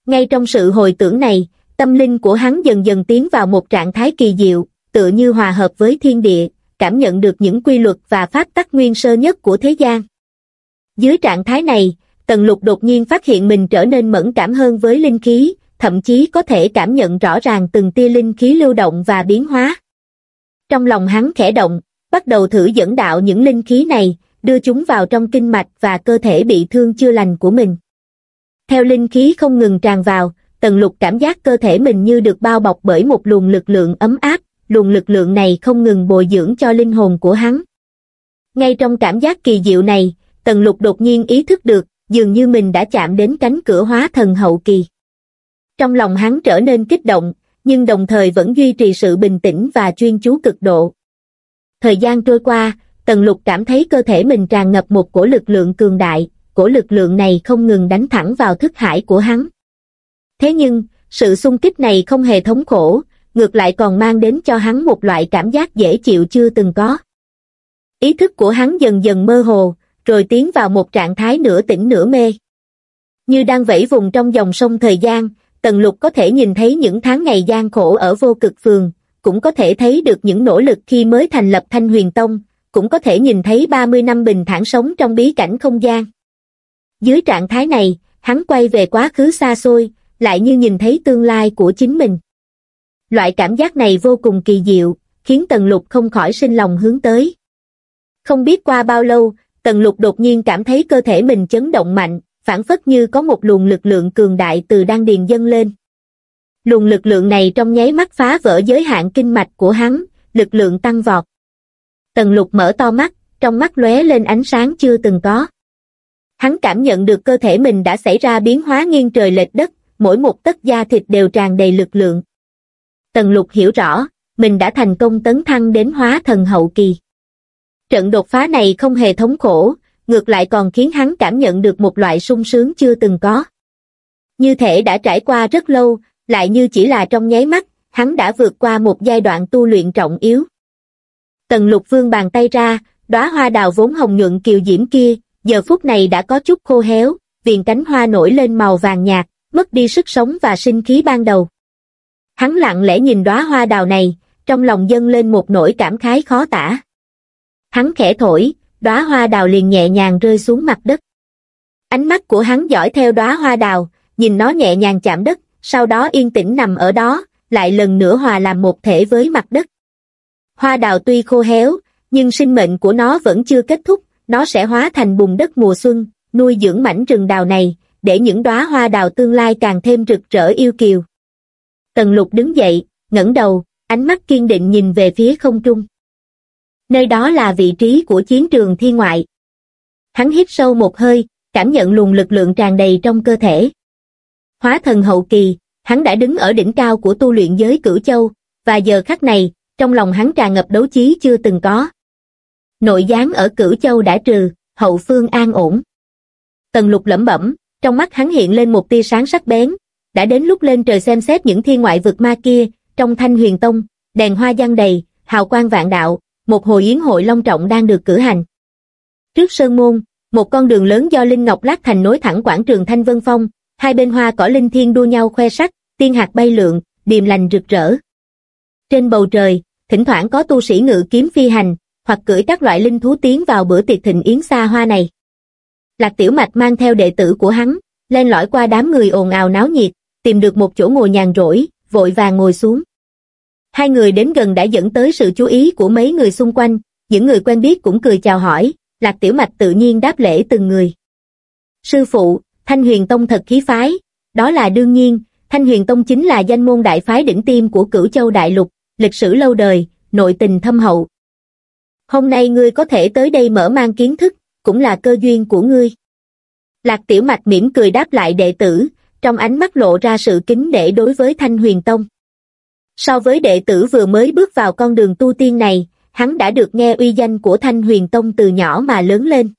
Ngay trong sự hồi tưởng này, tâm linh của hắn dần dần tiến vào một trạng thái kỳ diệu, tựa như hòa hợp với thiên địa, cảm nhận được những quy luật và pháp tắc nguyên sơ nhất của thế gian. Dưới trạng thái này, Tần Lục đột nhiên phát hiện mình trở nên mẫn cảm hơn với linh khí, thậm chí có thể cảm nhận rõ ràng từng tia linh khí lưu động và biến hóa. Trong lòng hắn khẽ động, bắt đầu thử dẫn đạo những linh khí này, đưa chúng vào trong kinh mạch và cơ thể bị thương chưa lành của mình. Theo linh khí không ngừng tràn vào, tần lục cảm giác cơ thể mình như được bao bọc bởi một luồng lực lượng ấm áp, luồng lực lượng này không ngừng bồi dưỡng cho linh hồn của hắn. Ngay trong cảm giác kỳ diệu này, tần lục đột nhiên ý thức được, dường như mình đã chạm đến cánh cửa hóa thần hậu kỳ. Trong lòng hắn trở nên kích động, nhưng đồng thời vẫn duy trì sự bình tĩnh và chuyên chú cực độ. Thời gian trôi qua, Tần Lục cảm thấy cơ thể mình tràn ngập một cổ lực lượng cường đại, cổ lực lượng này không ngừng đánh thẳng vào thức hải của hắn. Thế nhưng, sự xung kích này không hề thống khổ, ngược lại còn mang đến cho hắn một loại cảm giác dễ chịu chưa từng có. Ý thức của hắn dần dần mơ hồ, rồi tiến vào một trạng thái nửa tỉnh nửa mê. Như đang vẫy vùng trong dòng sông thời gian, Tần Lục có thể nhìn thấy những tháng ngày gian khổ ở vô cực phường, cũng có thể thấy được những nỗ lực khi mới thành lập Thanh Huyền Tông, cũng có thể nhìn thấy 30 năm bình thản sống trong bí cảnh không gian. Dưới trạng thái này, hắn quay về quá khứ xa xôi, lại như nhìn thấy tương lai của chính mình. Loại cảm giác này vô cùng kỳ diệu, khiến Tần Lục không khỏi sinh lòng hướng tới. Không biết qua bao lâu, Tần Lục đột nhiên cảm thấy cơ thể mình chấn động mạnh, phản phất như có một luồng lực lượng cường đại từ đan điền dâng lên. Luồng lực lượng này trong nháy mắt phá vỡ giới hạn kinh mạch của hắn, lực lượng tăng vọt. Tần lục mở to mắt, trong mắt lóe lên ánh sáng chưa từng có. Hắn cảm nhận được cơ thể mình đã xảy ra biến hóa nghiêng trời lệch đất, mỗi một tấc da thịt đều tràn đầy lực lượng. Tần lục hiểu rõ, mình đã thành công tấn thăng đến hóa thần hậu kỳ. Trận đột phá này không hề thống khổ, ngược lại còn khiến hắn cảm nhận được một loại sung sướng chưa từng có. Như thể đã trải qua rất lâu, lại như chỉ là trong nháy mắt, hắn đã vượt qua một giai đoạn tu luyện trọng yếu. Tần lục vương bàn tay ra, đóa hoa đào vốn hồng nhuận kiều diễm kia, giờ phút này đã có chút khô héo, viền cánh hoa nổi lên màu vàng nhạt, mất đi sức sống và sinh khí ban đầu. Hắn lặng lẽ nhìn đóa hoa đào này, trong lòng dâng lên một nỗi cảm khái khó tả. Hắn khẽ thổi, đóa hoa đào liền nhẹ nhàng rơi xuống mặt đất. Ánh mắt của hắn dõi theo đóa hoa đào, nhìn nó nhẹ nhàng chạm đất, sau đó yên tĩnh nằm ở đó, lại lần nữa hòa làm một thể với mặt đất. Hoa đào tuy khô héo, nhưng sinh mệnh của nó vẫn chưa kết thúc, nó sẽ hóa thành bùn đất mùa xuân, nuôi dưỡng mảnh rừng đào này, để những đóa hoa đào tương lai càng thêm rực rỡ yêu kiều. Tần lục đứng dậy, ngẩng đầu, ánh mắt kiên định nhìn về phía không trung. Nơi đó là vị trí của chiến trường thiên ngoại. Hắn hít sâu một hơi, cảm nhận luồng lực lượng tràn đầy trong cơ thể. Hóa thần hậu kỳ, hắn đã đứng ở đỉnh cao của tu luyện giới cửu châu, và giờ khắc này, trong lòng hắn tràn ngập đấu chí chưa từng có. Nội gián ở cửu châu đã trừ, hậu phương an ổn. Tần lục lẩm bẩm, trong mắt hắn hiện lên một tia sáng sắc bén, đã đến lúc lên trời xem xét những thiên ngoại vực ma kia, trong thanh huyền tông, đèn hoa giăng đầy, hào quang vạn đạo, một hồi yến hội long trọng đang được cử hành. Trước sơn môn, một con đường lớn do Linh Ngọc lát thành nối thẳng quảng trường Thanh Vân Phong, hai bên hoa cỏ linh thiên đua nhau khoe sắc, tiên hạt bay lượn, điềm lành rực rỡ. Trên bầu trời, thỉnh thoảng có tu sĩ ngự kiếm phi hành, hoặc cưỡi các loại linh thú tiến vào bữa tiệc thịnh yến xa hoa này. Lạc Tiểu Mạch mang theo đệ tử của hắn, lên lõi qua đám người ồn ào náo nhiệt, tìm được một chỗ ngồi nhàn rỗi, vội vàng ngồi xuống. Hai người đến gần đã dẫn tới sự chú ý của mấy người xung quanh, những người quen biết cũng cười chào hỏi, Lạc Tiểu Mạch tự nhiên đáp lễ từng người. Sư phụ, Thanh Huyền Tông thật khí phái, đó là đương nhiên, Thanh Huyền Tông chính là danh môn đại phái đỉnh tim của cửu châu đại lục, lịch sử lâu đời, nội tình thâm hậu. Hôm nay ngươi có thể tới đây mở mang kiến thức, cũng là cơ duyên của ngươi. Lạc Tiểu Mạch mỉm cười đáp lại đệ tử, trong ánh mắt lộ ra sự kính nể đối với Thanh Huyền Tông. So với đệ tử vừa mới bước vào con đường tu tiên này, hắn đã được nghe uy danh của Thanh Huyền Tông từ nhỏ mà lớn lên.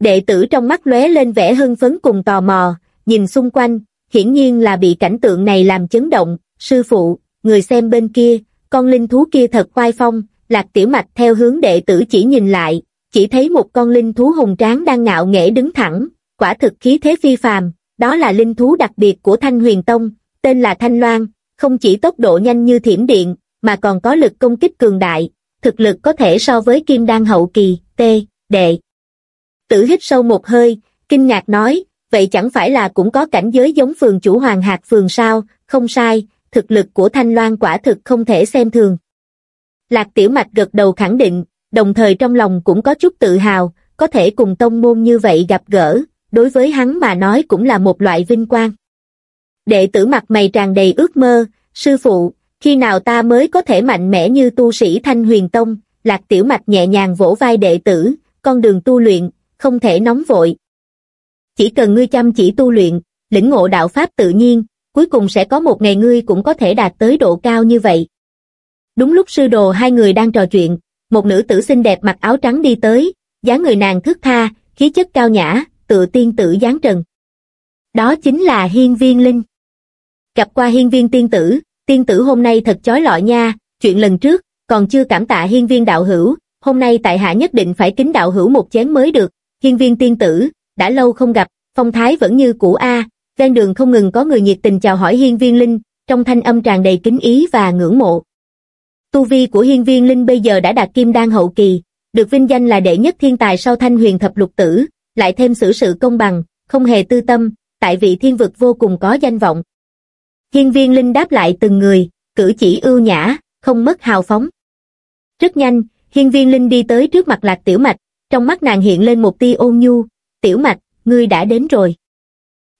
Đệ tử trong mắt lóe lên vẻ hưng phấn cùng tò mò, nhìn xung quanh, hiển nhiên là bị cảnh tượng này làm chấn động, sư phụ, người xem bên kia, con linh thú kia thật khoai phong, lạc tiểu mạch theo hướng đệ tử chỉ nhìn lại, chỉ thấy một con linh thú hùng tráng đang ngạo nghễ đứng thẳng, quả thực khí thế phi phàm, đó là linh thú đặc biệt của Thanh Huyền Tông, tên là Thanh Loan, không chỉ tốc độ nhanh như thiểm điện, mà còn có lực công kích cường đại, thực lực có thể so với kim đan hậu kỳ, t, đệ. Tử hít sâu một hơi, kinh ngạc nói, vậy chẳng phải là cũng có cảnh giới giống phường chủ hoàng hạt phường sao, không sai, thực lực của Thanh Loan quả thực không thể xem thường. Lạc Tiểu Mạch gật đầu khẳng định, đồng thời trong lòng cũng có chút tự hào, có thể cùng tông môn như vậy gặp gỡ, đối với hắn mà nói cũng là một loại vinh quang. Đệ tử mặt mày tràn đầy ước mơ, sư phụ, khi nào ta mới có thể mạnh mẽ như tu sĩ Thanh Huyền Tông, Lạc Tiểu Mạch nhẹ nhàng vỗ vai đệ tử, con đường tu luyện, không thể nóng vội. Chỉ cần ngươi chăm chỉ tu luyện, lĩnh ngộ đạo Pháp tự nhiên, cuối cùng sẽ có một ngày ngươi cũng có thể đạt tới độ cao như vậy. Đúng lúc sư đồ hai người đang trò chuyện, một nữ tử xinh đẹp mặc áo trắng đi tới, dáng người nàng thước tha, khí chất cao nhã, tự tiên tử dáng trần. Đó chính là Hiên Viên Linh. Gặp qua Hiên Viên tiên tử, tiên tử hôm nay thật chói lọi nha, chuyện lần trước, còn chưa cảm tạ Hiên Viên đạo hữu, hôm nay tại hạ nhất định phải kính đạo hữu một chén mới được, Hiên Viên tiên tử, đã lâu không gặp, phong thái vẫn như cũ A, ven đường không ngừng có người nhiệt tình chào hỏi Hiên Viên Linh, trong thanh âm tràn đầy kính ý và ngưỡng mộ. Tu vi của Hiên Viên Linh bây giờ đã đạt kim đan hậu kỳ, được vinh danh là đệ nhất thiên tài sau thanh huyền thập lục tử, lại thêm xử sự công bằng, không hề tư tâm, tại vị thiên vực vô cùng có danh vọng. Hiên viên linh đáp lại từng người, cử chỉ ưu nhã, không mất hào phóng. Rất nhanh, hiên viên linh đi tới trước mặt lạc tiểu mạch, trong mắt nàng hiện lên một tia ôn nhu, tiểu mạch, ngươi đã đến rồi.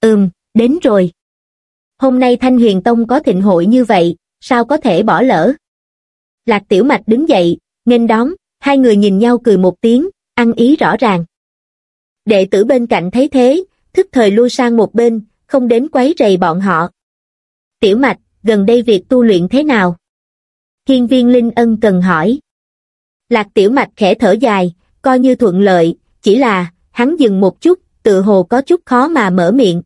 Ừm, đến rồi. Hôm nay Thanh Huyền Tông có thịnh hội như vậy, sao có thể bỏ lỡ? Lạc tiểu mạch đứng dậy, nghênh đón, Hai người nhìn nhau cười một tiếng, ăn ý rõ ràng. Đệ tử bên cạnh thấy thế, thức thời lui sang một bên, không đến quấy rầy bọn họ. Tiểu mạch, gần đây việc tu luyện thế nào? Hiên viên Linh Ân cần hỏi. Lạc tiểu mạch khẽ thở dài, coi như thuận lợi, chỉ là, hắn dừng một chút, tự hồ có chút khó mà mở miệng.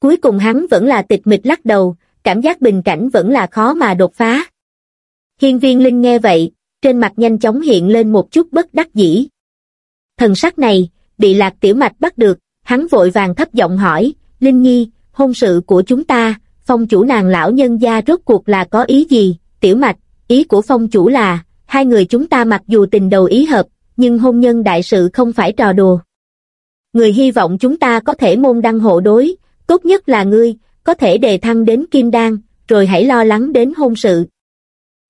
Cuối cùng hắn vẫn là tịch mịch lắc đầu, cảm giác bình cảnh vẫn là khó mà đột phá. Hiên viên Linh nghe vậy, trên mặt nhanh chóng hiện lên một chút bất đắc dĩ. Thần sắc này, bị lạc tiểu mạch bắt được, hắn vội vàng thấp giọng hỏi, Linh Nhi, hôn sự của chúng ta, phong chủ nàng lão nhân gia rốt cuộc là có ý gì, tiểu mạch, ý của phong chủ là, hai người chúng ta mặc dù tình đầu ý hợp, nhưng hôn nhân đại sự không phải trò đùa. Người hy vọng chúng ta có thể môn đăng hộ đối, tốt nhất là ngươi, có thể đề thăng đến kim đan, rồi hãy lo lắng đến hôn sự.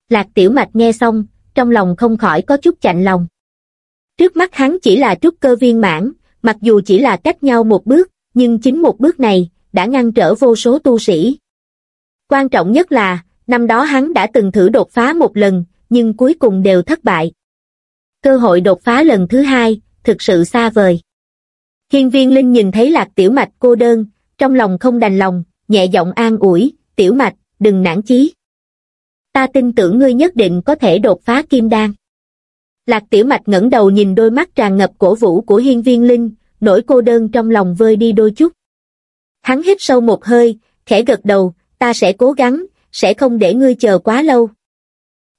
Lạc tiểu mạch nghe xong, trong lòng không khỏi có chút chạnh lòng. Trước mắt hắn chỉ là trúc cơ viên mãn, mặc dù chỉ là cách nhau một bước, nhưng chính một bước này, đã ngăn trở vô số tu sĩ. Quan trọng nhất là, năm đó hắn đã từng thử đột phá một lần, nhưng cuối cùng đều thất bại. Cơ hội đột phá lần thứ hai, thực sự xa vời. Hiên viên Linh nhìn thấy lạc tiểu mạch cô đơn, trong lòng không đành lòng, nhẹ giọng an ủi, tiểu mạch, đừng nản chí. Ta tin tưởng ngươi nhất định có thể đột phá kim đan. Lạc tiểu mạch ngẩng đầu nhìn đôi mắt tràn ngập cổ vũ của hiên viên Linh, nỗi cô đơn trong lòng vơi đi đôi chút. Hắn hít sâu một hơi, khẽ gật đầu, ta sẽ cố gắng, sẽ không để ngươi chờ quá lâu.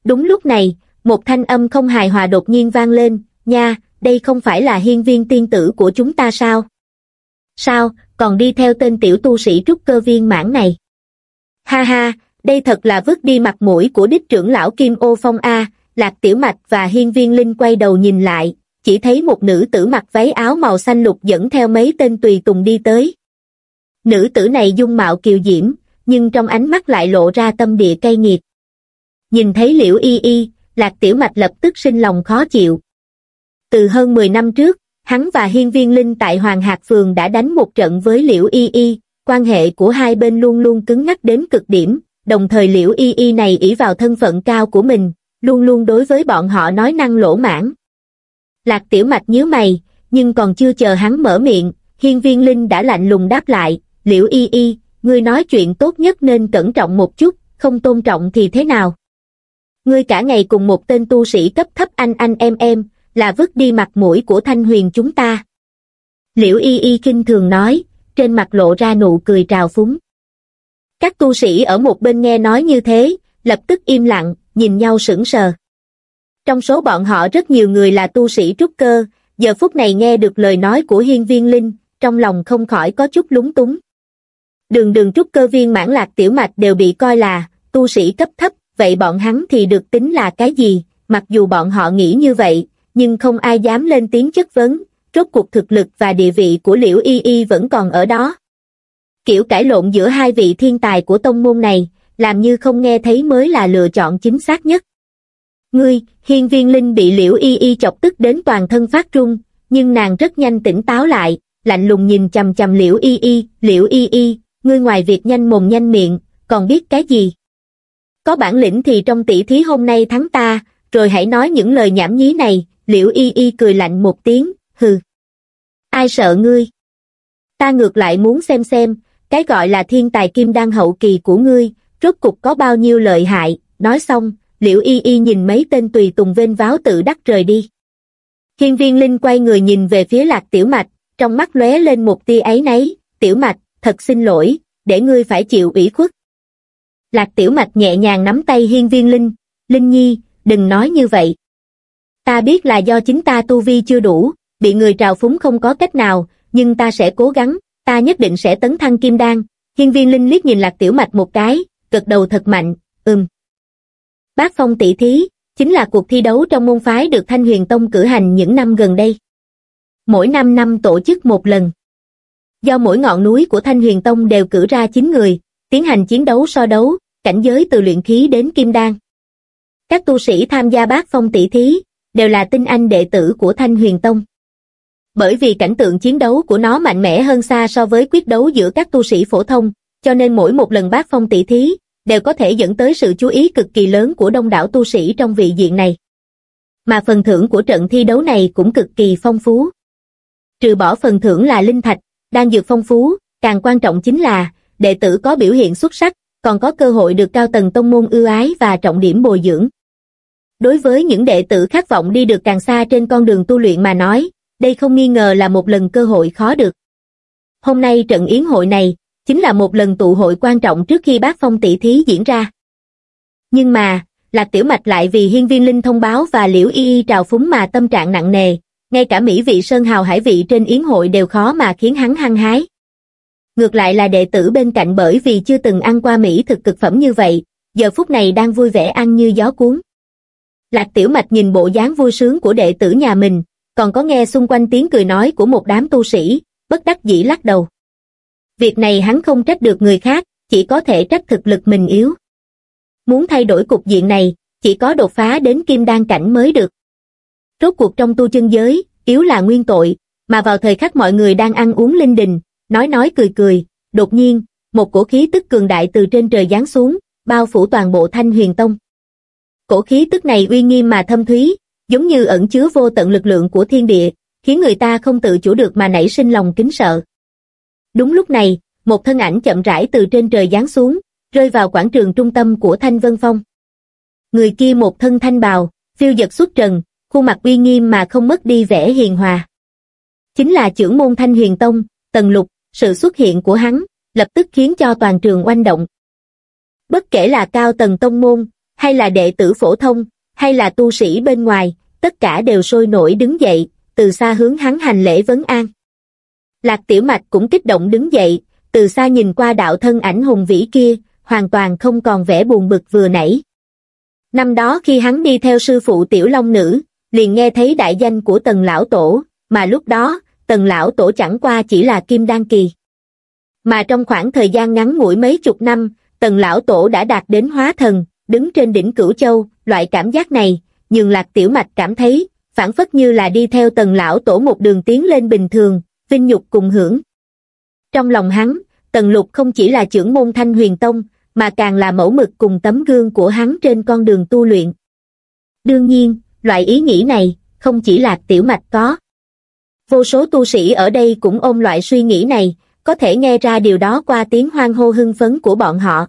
Đúng lúc này, một thanh âm không hài hòa đột nhiên vang lên, nha, đây không phải là hiên viên tiên tử của chúng ta sao? Sao, còn đi theo tên tiểu tu sĩ trúc cơ viên mãn này? Ha ha, đây thật là vứt đi mặt mũi của đích trưởng lão Kim Ô Phong A, Lạc Tiểu Mạch và Hiên Viên Linh quay đầu nhìn lại, chỉ thấy một nữ tử mặc váy áo màu xanh lục dẫn theo mấy tên tùy tùng đi tới. Nữ tử này dung mạo kiều diễm, nhưng trong ánh mắt lại lộ ra tâm địa cay nghiệt. Nhìn thấy liễu y y, lạc tiểu mạch lập tức sinh lòng khó chịu. Từ hơn 10 năm trước, hắn và hiên viên linh tại Hoàng Hạc Phường đã đánh một trận với liễu y y, quan hệ của hai bên luôn luôn cứng ngắc đến cực điểm, đồng thời liễu y y này ỷ vào thân phận cao của mình, luôn luôn đối với bọn họ nói năng lỗ mãn. Lạc tiểu mạch nhíu mày, nhưng còn chưa chờ hắn mở miệng, hiên viên linh đã lạnh lùng đáp lại, liễu y y, ngươi nói chuyện tốt nhất nên cẩn trọng một chút, không tôn trọng thì thế nào? Ngươi cả ngày cùng một tên tu sĩ cấp thấp anh anh em em, là vứt đi mặt mũi của thanh huyền chúng ta. Liễu y y kinh thường nói, trên mặt lộ ra nụ cười trào phúng. Các tu sĩ ở một bên nghe nói như thế, lập tức im lặng, nhìn nhau sững sờ. Trong số bọn họ rất nhiều người là tu sĩ trúc cơ, giờ phút này nghe được lời nói của hiên viên linh, trong lòng không khỏi có chút lúng túng. Đường đường trúc cơ viên mãn lạc tiểu mạch đều bị coi là tu sĩ cấp thấp, vậy bọn hắn thì được tính là cái gì, mặc dù bọn họ nghĩ như vậy, nhưng không ai dám lên tiếng chất vấn, rốt cuộc thực lực và địa vị của liễu y y vẫn còn ở đó. Kiểu cãi lộn giữa hai vị thiên tài của tông môn này, làm như không nghe thấy mới là lựa chọn chính xác nhất. Ngươi, hiên viên linh bị liễu y y chọc tức đến toàn thân phát run, nhưng nàng rất nhanh tỉnh táo lại, lạnh lùng nhìn chầm chầm liễu y y, liễu y y, ngươi ngoài việc nhanh mồm nhanh miệng, còn biết cái gì? Có bản lĩnh thì trong tỷ thí hôm nay thắng ta, rồi hãy nói những lời nhảm nhí này, liễu y y cười lạnh một tiếng, hừ. Ai sợ ngươi? Ta ngược lại muốn xem xem, cái gọi là thiên tài kim đan hậu kỳ của ngươi, rốt cục có bao nhiêu lợi hại, nói xong, liễu y y nhìn mấy tên tùy tùng vênh váo tự đắc rời đi. Hiên viên linh quay người nhìn về phía lạc tiểu mạch, trong mắt lóe lên một tia ấy nấy, tiểu mạch, thật xin lỗi, để ngươi phải chịu ủy khuất. Lạc tiểu mạch nhẹ nhàng nắm tay hiên viên linh, linh nhi, đừng nói như vậy. Ta biết là do chính ta tu vi chưa đủ, bị người trào phúng không có cách nào, nhưng ta sẽ cố gắng, ta nhất định sẽ tấn thăng kim đan. Hiên viên linh liếc nhìn lạc tiểu mạch một cái, gật đầu thật mạnh, ừm. Bác phong tỷ thí, chính là cuộc thi đấu trong môn phái được Thanh Huyền Tông cử hành những năm gần đây. Mỗi năm năm tổ chức một lần. Do mỗi ngọn núi của Thanh Huyền Tông đều cử ra 9 người, tiến hành chiến đấu so đấu, cảnh giới từ luyện khí đến kim đan. Các tu sĩ tham gia bát phong tỷ thí, đều là tinh anh đệ tử của Thanh Huyền Tông. Bởi vì cảnh tượng chiến đấu của nó mạnh mẽ hơn xa so với quyết đấu giữa các tu sĩ phổ thông, cho nên mỗi một lần bát phong tỷ thí, đều có thể dẫn tới sự chú ý cực kỳ lớn của đông đảo tu sĩ trong vị diện này. Mà phần thưởng của trận thi đấu này cũng cực kỳ phong phú. Trừ bỏ phần thưởng là linh thạch, đang dược phong phú, càng quan trọng chính là, đệ tử có biểu hiện xuất sắc, còn có cơ hội được cao tầng tông môn ưu ái và trọng điểm bồi dưỡng. Đối với những đệ tử khát vọng đi được càng xa trên con đường tu luyện mà nói, đây không nghi ngờ là một lần cơ hội khó được. Hôm nay trận yến hội này, chính là một lần tụ hội quan trọng trước khi bác phong tỷ thí diễn ra. Nhưng mà, Lạc Tiểu Mạch lại vì hiên viên linh thông báo và liễu y y trào phúng mà tâm trạng nặng nề, ngay cả mỹ vị sơn hào hải vị trên yến hội đều khó mà khiến hắn hăng hái. Ngược lại là đệ tử bên cạnh bởi vì chưa từng ăn qua mỹ thực cực phẩm như vậy, giờ phút này đang vui vẻ ăn như gió cuốn. Lạc Tiểu Mạch nhìn bộ dáng vui sướng của đệ tử nhà mình, còn có nghe xung quanh tiếng cười nói của một đám tu sĩ, bất đắc dĩ lắc đầu. Việc này hắn không trách được người khác, chỉ có thể trách thực lực mình yếu. Muốn thay đổi cục diện này, chỉ có đột phá đến kim đan cảnh mới được. Rốt cuộc trong tu chân giới, yếu là nguyên tội, mà vào thời khắc mọi người đang ăn uống linh đình, nói nói cười cười, đột nhiên, một cổ khí tức cường đại từ trên trời giáng xuống, bao phủ toàn bộ thanh huyền tông. Cổ khí tức này uy nghiêm mà thâm thúy, giống như ẩn chứa vô tận lực lượng của thiên địa, khiến người ta không tự chủ được mà nảy sinh lòng kính sợ. Đúng lúc này, một thân ảnh chậm rãi từ trên trời giáng xuống, rơi vào quảng trường trung tâm của Thanh Vân Phong. Người kia một thân thanh bào, phiêu dật xuất trần, khuôn mặt uy nghiêm mà không mất đi vẻ hiền hòa. Chính là trưởng môn Thanh Huyền Tông, Tần Lục, sự xuất hiện của hắn, lập tức khiến cho toàn trường oanh động. Bất kể là cao tầng tông môn, hay là đệ tử phổ thông, hay là tu sĩ bên ngoài, tất cả đều sôi nổi đứng dậy, từ xa hướng hắn hành lễ vấn an. Lạc Tiểu Mạch cũng kích động đứng dậy, từ xa nhìn qua đạo thân ảnh hùng vĩ kia, hoàn toàn không còn vẻ buồn bực vừa nãy. Năm đó khi hắn đi theo sư phụ Tiểu Long Nữ, liền nghe thấy đại danh của Tần Lão Tổ, mà lúc đó, Tần Lão Tổ chẳng qua chỉ là Kim Đan Kỳ. Mà trong khoảng thời gian ngắn ngủi mấy chục năm, Tần Lão Tổ đã đạt đến hóa thần, đứng trên đỉnh cửu châu, loại cảm giác này, nhường lạc tiểu mạch cảm thấy, phản phất như là đi theo Tần Lão Tổ một đường tiến lên bình thường, vinh nhục cùng hưởng. Trong lòng hắn, Tần Lục không chỉ là trưởng môn thanh huyền tông, mà càng là mẫu mực cùng tấm gương của hắn trên con đường tu luyện. Đương nhiên, loại ý nghĩ này, không chỉ là tiểu mạch có. Vô số tu sĩ ở đây cũng ôm loại suy nghĩ này, có thể nghe ra điều đó qua tiếng hoang hô hưng phấn của bọn họ.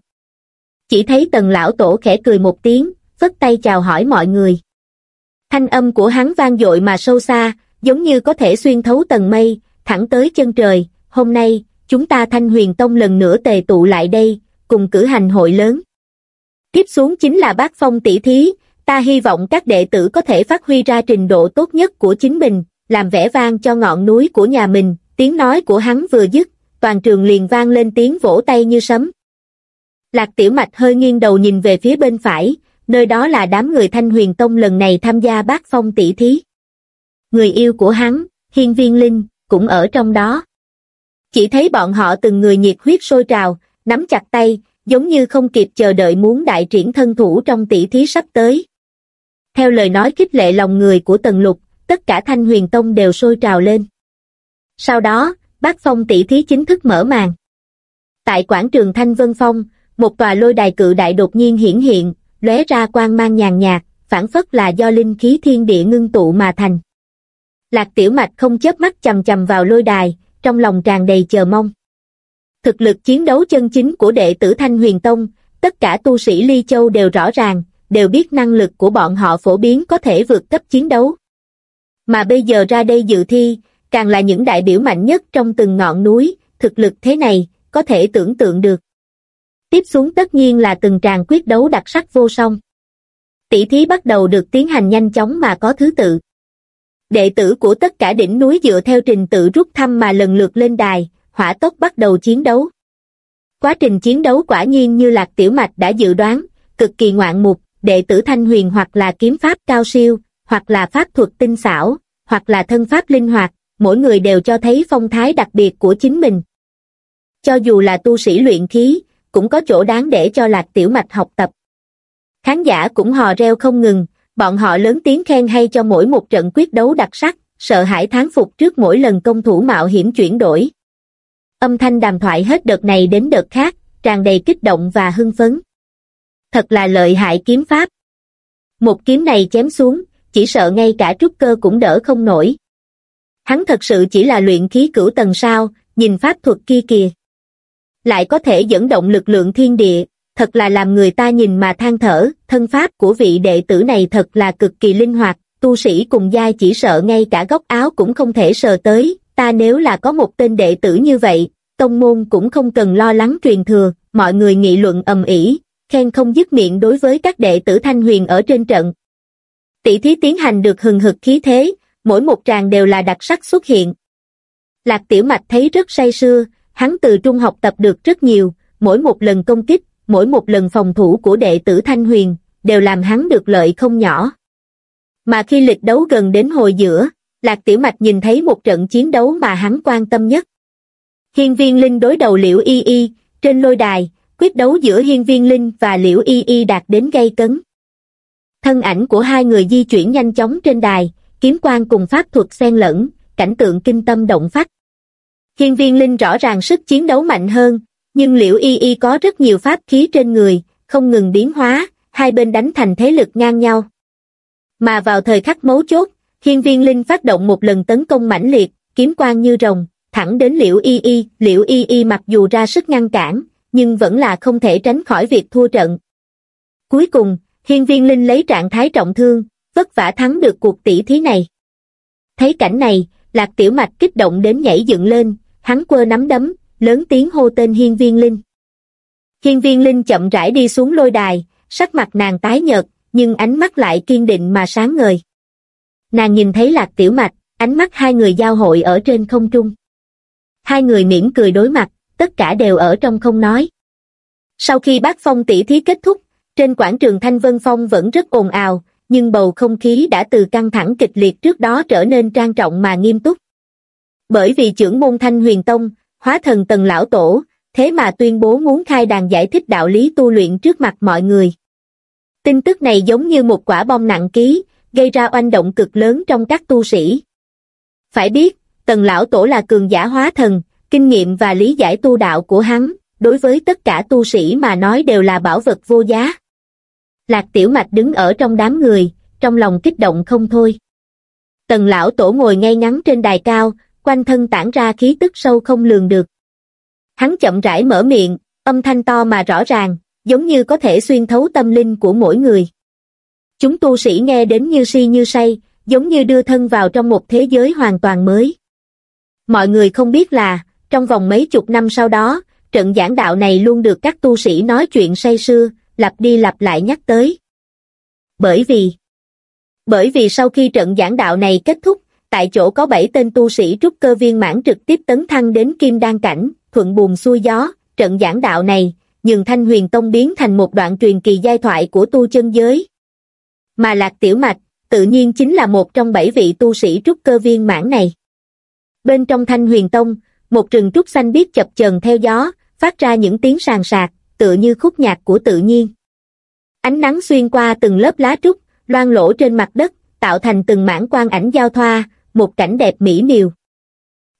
Chỉ thấy tần lão tổ khẽ cười một tiếng, vất tay chào hỏi mọi người. Thanh âm của hắn vang dội mà sâu xa, giống như có thể xuyên thấu tầng mây, thẳng tới chân trời. Hôm nay, chúng ta thanh huyền tông lần nữa tề tụ lại đây, cùng cử hành hội lớn. Tiếp xuống chính là bác phong tỷ thí, ta hy vọng các đệ tử có thể phát huy ra trình độ tốt nhất của chính mình, làm vẻ vang cho ngọn núi của nhà mình, tiếng nói của hắn vừa dứt, toàn trường liền vang lên tiếng vỗ tay như sấm. Lạc Tiểu Mạch hơi nghiêng đầu nhìn về phía bên phải, nơi đó là đám người Thanh Huyền Tông lần này tham gia bác phong tỷ thí. Người yêu của hắn, Hiên Viên Linh, cũng ở trong đó. Chỉ thấy bọn họ từng người nhiệt huyết sôi trào, nắm chặt tay, giống như không kịp chờ đợi muốn đại triển thân thủ trong tỷ thí sắp tới. Theo lời nói khích lệ lòng người của Tần Lục, tất cả Thanh Huyền Tông đều sôi trào lên. Sau đó, bác phong tỷ thí chính thức mở màn. Tại quảng trường Thanh Vân Phong, một tòa lôi đài cự đại đột nhiên hiển hiện, lóe ra quang mang nhàn nhạt, phản phất là do linh khí thiên địa ngưng tụ mà thành. Lạc Tiểu Mạch không chớp mắt chầm chầm vào lôi đài, trong lòng tràn đầy chờ mong. Thực lực chiến đấu chân chính của đệ tử Thanh Huyền Tông, tất cả tu sĩ Ly Châu đều rõ ràng, đều biết năng lực của bọn họ phổ biến có thể vượt cấp chiến đấu. Mà bây giờ ra đây dự thi, càng là những đại biểu mạnh nhất trong từng ngọn núi, thực lực thế này, có thể tưởng tượng được. Tiếp xuống tất nhiên là từng tràng quyết đấu đặc sắc vô song. Tỷ thí bắt đầu được tiến hành nhanh chóng mà có thứ tự. Đệ tử của tất cả đỉnh núi dựa theo trình tự rút thăm mà lần lượt lên đài, hỏa tốc bắt đầu chiến đấu. Quá trình chiến đấu quả nhiên như Lạc Tiểu Mạch đã dự đoán, cực kỳ ngoạn mục, đệ tử Thanh Huyền hoặc là kiếm pháp cao siêu, hoặc là pháp thuật tinh xảo, hoặc là thân pháp linh hoạt, mỗi người đều cho thấy phong thái đặc biệt của chính mình. Cho dù là tu sĩ luyện khí, cũng có chỗ đáng để cho Lạc Tiểu Mạch học tập. Khán giả cũng hò reo không ngừng, bọn họ lớn tiếng khen hay cho mỗi một trận quyết đấu đặc sắc, sợ hãi thán phục trước mỗi lần công thủ mạo hiểm chuyển đổi. Âm thanh đàm thoại hết đợt này đến đợt khác, tràn đầy kích động và hưng phấn. Thật là lợi hại kiếm pháp. Một kiếm này chém xuống, chỉ sợ ngay cả trúc cơ cũng đỡ không nổi. Hắn thật sự chỉ là luyện khí cửu tầng sao, nhìn pháp thuật kia kìa. Lại có thể dẫn động lực lượng thiên địa, thật là làm người ta nhìn mà than thở, thân pháp của vị đệ tử này thật là cực kỳ linh hoạt, tu sĩ cùng giai chỉ sợ ngay cả góc áo cũng không thể sờ tới, ta nếu là có một tên đệ tử như vậy, tông môn cũng không cần lo lắng truyền thừa, mọi người nghị luận ầm ĩ, khen không dứt miệng đối với các đệ tử thanh huyền ở trên trận. Tỷ thí tiến hành được hừng hực khí thế, mỗi một tràng đều là đặc sắc xuất hiện. Lạc Tiểu Mạch thấy rất say sưa, hắn từ trung học tập được rất nhiều, mỗi một lần công kích, mỗi một lần phòng thủ của đệ tử Thanh Huyền, đều làm hắn được lợi không nhỏ. Mà khi lịch đấu gần đến hồi giữa, Lạc Tiểu Mạch nhìn thấy một trận chiến đấu mà hắn quan tâm nhất. Hiên viên linh đối đầu liễu y y, trên lôi đài, quyết đấu giữa hiên viên linh và liễu y y đạt đến gây cấn. Thân ảnh của hai người di chuyển nhanh chóng trên đài, kiếm quan cùng pháp thuật xen lẫn, cảnh tượng kinh tâm động phách. Hiên viên linh rõ ràng sức chiến đấu mạnh hơn, nhưng liễu y y có rất nhiều pháp khí trên người, không ngừng biến hóa, hai bên đánh thành thế lực ngang nhau. Mà vào thời khắc mấu chốt, hiên viên linh phát động một lần tấn công mãnh liệt, kiếm quang như rồng, thẳng đến liễu y y, liễu y y mặc dù ra sức ngăn cản, nhưng vẫn là không thể tránh khỏi việc thua trận. Cuối cùng, hiên viên linh lấy trạng thái trọng thương, vất vả thắng được cuộc tỷ thí này. Thấy cảnh này, lạc tiểu mạch kích động đến nhảy dựng lên, hắn quơ nắm đấm, lớn tiếng hô tên hiên viên linh. Hiên viên linh chậm rãi đi xuống lôi đài, sắc mặt nàng tái nhợt, nhưng ánh mắt lại kiên định mà sáng ngời. Nàng nhìn thấy lạc tiểu mạch, ánh mắt hai người giao hội ở trên không trung. Hai người mỉm cười đối mặt, tất cả đều ở trong không nói. Sau khi bác phong tỷ thí kết thúc, trên quảng trường Thanh Vân Phong vẫn rất ồn ào, nhưng bầu không khí đã từ căng thẳng kịch liệt trước đó trở nên trang trọng mà nghiêm túc. Bởi vì trưởng môn Thanh Huyền Tông, hóa thần tần lão tổ, thế mà tuyên bố muốn khai đàn giải thích đạo lý tu luyện trước mặt mọi người. Tin tức này giống như một quả bom nặng ký, gây ra oanh động cực lớn trong các tu sĩ. Phải biết, tần lão tổ là cường giả hóa thần, kinh nghiệm và lý giải tu đạo của hắn, đối với tất cả tu sĩ mà nói đều là bảo vật vô giá. Lạc Tiểu Mạch đứng ở trong đám người, trong lòng kích động không thôi. Tần lão tổ ngồi ngay ngắn trên đài cao, quanh thân tản ra khí tức sâu không lường được. Hắn chậm rãi mở miệng, âm thanh to mà rõ ràng, giống như có thể xuyên thấu tâm linh của mỗi người. Chúng tu sĩ nghe đến như si như say, giống như đưa thân vào trong một thế giới hoàn toàn mới. Mọi người không biết là, trong vòng mấy chục năm sau đó, trận giảng đạo này luôn được các tu sĩ nói chuyện say sưa, lặp đi lặp lại nhắc tới. Bởi vì Bởi vì sau khi trận giảng đạo này kết thúc, tại chỗ có bảy tên tu sĩ trúc cơ viên mãn trực tiếp tấn thăng đến kim đan cảnh, thuận buồm xuôi gió, trận giảng đạo này, nhường thanh huyền tông biến thành một đoạn truyền kỳ giai thoại của tu chân giới. Mà Lạc Tiểu Mạch, tự nhiên chính là một trong bảy vị tu sĩ trúc cơ viên mãn này. Bên trong thanh huyền tông, một rừng trúc xanh biết chập chờn theo gió, phát ra những tiếng sàn sạc, tựa như khúc nhạc của tự nhiên. Ánh nắng xuyên qua từng lớp lá trúc, loang lỗ trên mặt đất, tạo thành từng mảng quang ảnh giao thoa, một cảnh đẹp mỹ miều.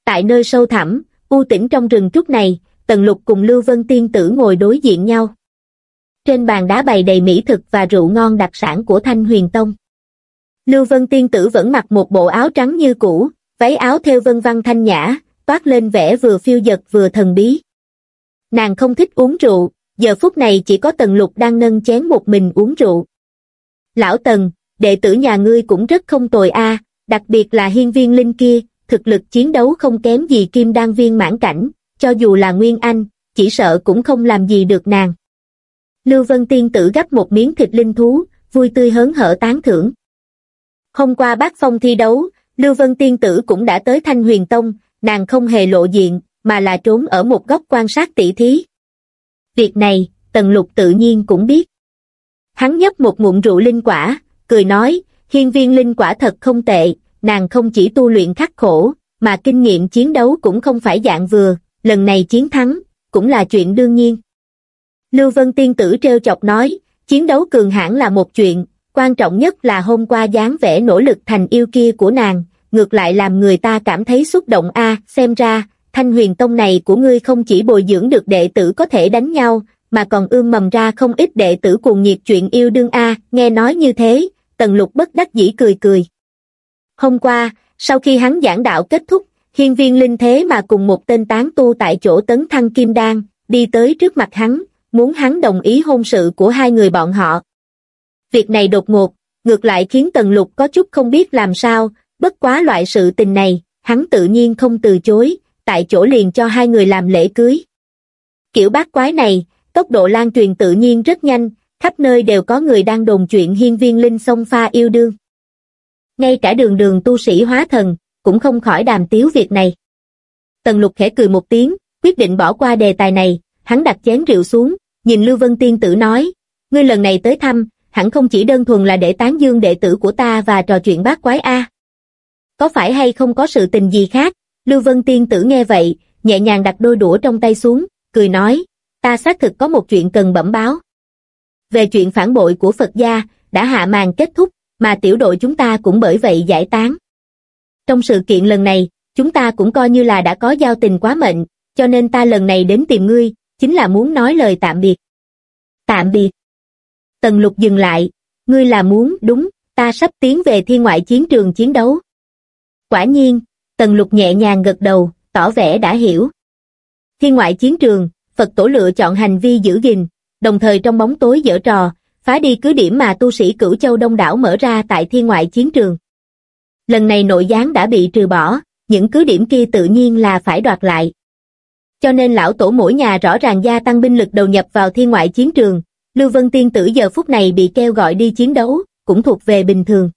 Tại nơi sâu thẳm, u tĩnh trong rừng trúc này, Tần Lục cùng Lưu Vân Tiên Tử ngồi đối diện nhau. Trên bàn đá bày đầy mỹ thực và rượu ngon đặc sản của Thanh Huyền Tông. Lưu Vân Tiên Tử vẫn mặc một bộ áo trắng như cũ, váy áo theo vân văn thanh nhã, toát lên vẻ vừa phiêu dật vừa thần bí. Nàng không thích uống rượu, giờ phút này chỉ có Tần Lục đang nâng chén một mình uống rượu. Lão Tần, đệ tử nhà ngươi cũng rất không tồi a, đặc biệt là hiên viên linh kia, thực lực chiến đấu không kém gì kim đan viên mãn cảnh, cho dù là Nguyên Anh, chỉ sợ cũng không làm gì được nàng. Lưu Vân Tiên tử gấp một miếng thịt linh thú, vui tươi hớn hở tán thưởng. Hôm qua bác phong thi đấu, Lưu Vân Tiên tử cũng đã tới Thanh Huyền Tông, nàng không hề lộ diện, mà là trốn ở một góc quan sát tỷ thí. Việc này, Tần Lục tự nhiên cũng biết. Hắn nhấp một ngụm rượu linh quả, cười nói, hiên viên linh quả thật không tệ, nàng không chỉ tu luyện khắc khổ, mà kinh nghiệm chiến đấu cũng không phải dạng vừa, lần này chiến thắng, cũng là chuyện đương nhiên. Lưu Vân Tiên Tử treo chọc nói, chiến đấu cường hãn là một chuyện, quan trọng nhất là hôm qua dáng vẻ nỗ lực thành yêu kia của nàng, ngược lại làm người ta cảm thấy xúc động a xem ra, thanh huyền tông này của ngươi không chỉ bồi dưỡng được đệ tử có thể đánh nhau, mà còn ươm mầm ra không ít đệ tử cuồng nhiệt chuyện yêu đương a nghe nói như thế, tần lục bất đắc dĩ cười cười. Hôm qua, sau khi hắn giảng đạo kết thúc, hiên viên linh thế mà cùng một tên tán tu tại chỗ tấn thăng kim đan, đi tới trước mặt hắn, muốn hắn đồng ý hôn sự của hai người bọn họ. Việc này đột ngột, ngược lại khiến tần lục có chút không biết làm sao, bất quá loại sự tình này, hắn tự nhiên không từ chối, tại chỗ liền cho hai người làm lễ cưới. Kiểu bát quái này, tốc độ lan truyền tự nhiên rất nhanh, khắp nơi đều có người đang đồn chuyện hiên viên linh sông pha yêu đương. Ngay cả đường đường tu sĩ hóa thần, cũng không khỏi đàm tiếu việc này. Tần lục khẽ cười một tiếng, quyết định bỏ qua đề tài này, hắn đặt chén rượu xuống, nhìn Lưu Vân Tiên Tử nói, ngươi lần này tới thăm, hẳn không chỉ đơn thuần là để tán dương đệ tử của ta và trò chuyện bát quái A. Có phải hay không có sự tình gì khác? Lưu Vân Tiên Tử nghe vậy, nhẹ nhàng đặt đôi đũa trong tay xuống, cười nói, ta xác thực có một chuyện cần bẩm báo. Về chuyện phản bội của Phật gia, đã hạ màn kết thúc, mà tiểu đội chúng ta cũng bởi vậy giải tán. Trong sự kiện lần này, chúng ta cũng coi như là đã có giao tình quá mệnh, cho nên ta lần này đến tìm ngươi, chính là muốn nói lời tạm biệt. Tạm biệt. Tần lục dừng lại, ngươi là muốn, đúng, ta sắp tiến về thiên ngoại chiến trường chiến đấu. Quả nhiên, tần lục nhẹ nhàng gật đầu, tỏ vẻ đã hiểu. Thiên ngoại chiến trường, Phật tổ lựa chọn hành vi giữ gìn, đồng thời trong bóng tối dở trò, phá đi cứ điểm mà tu sĩ cửu châu đông đảo mở ra tại thiên ngoại chiến trường. Lần này nội gián đã bị trừ bỏ, những cứ điểm kia tự nhiên là phải đoạt lại. Cho nên lão tổ mỗi nhà rõ ràng gia tăng binh lực đầu nhập vào thiên ngoại chiến trường, Lưu Vân Tiên Tử giờ phút này bị kêu gọi đi chiến đấu, cũng thuộc về bình thường.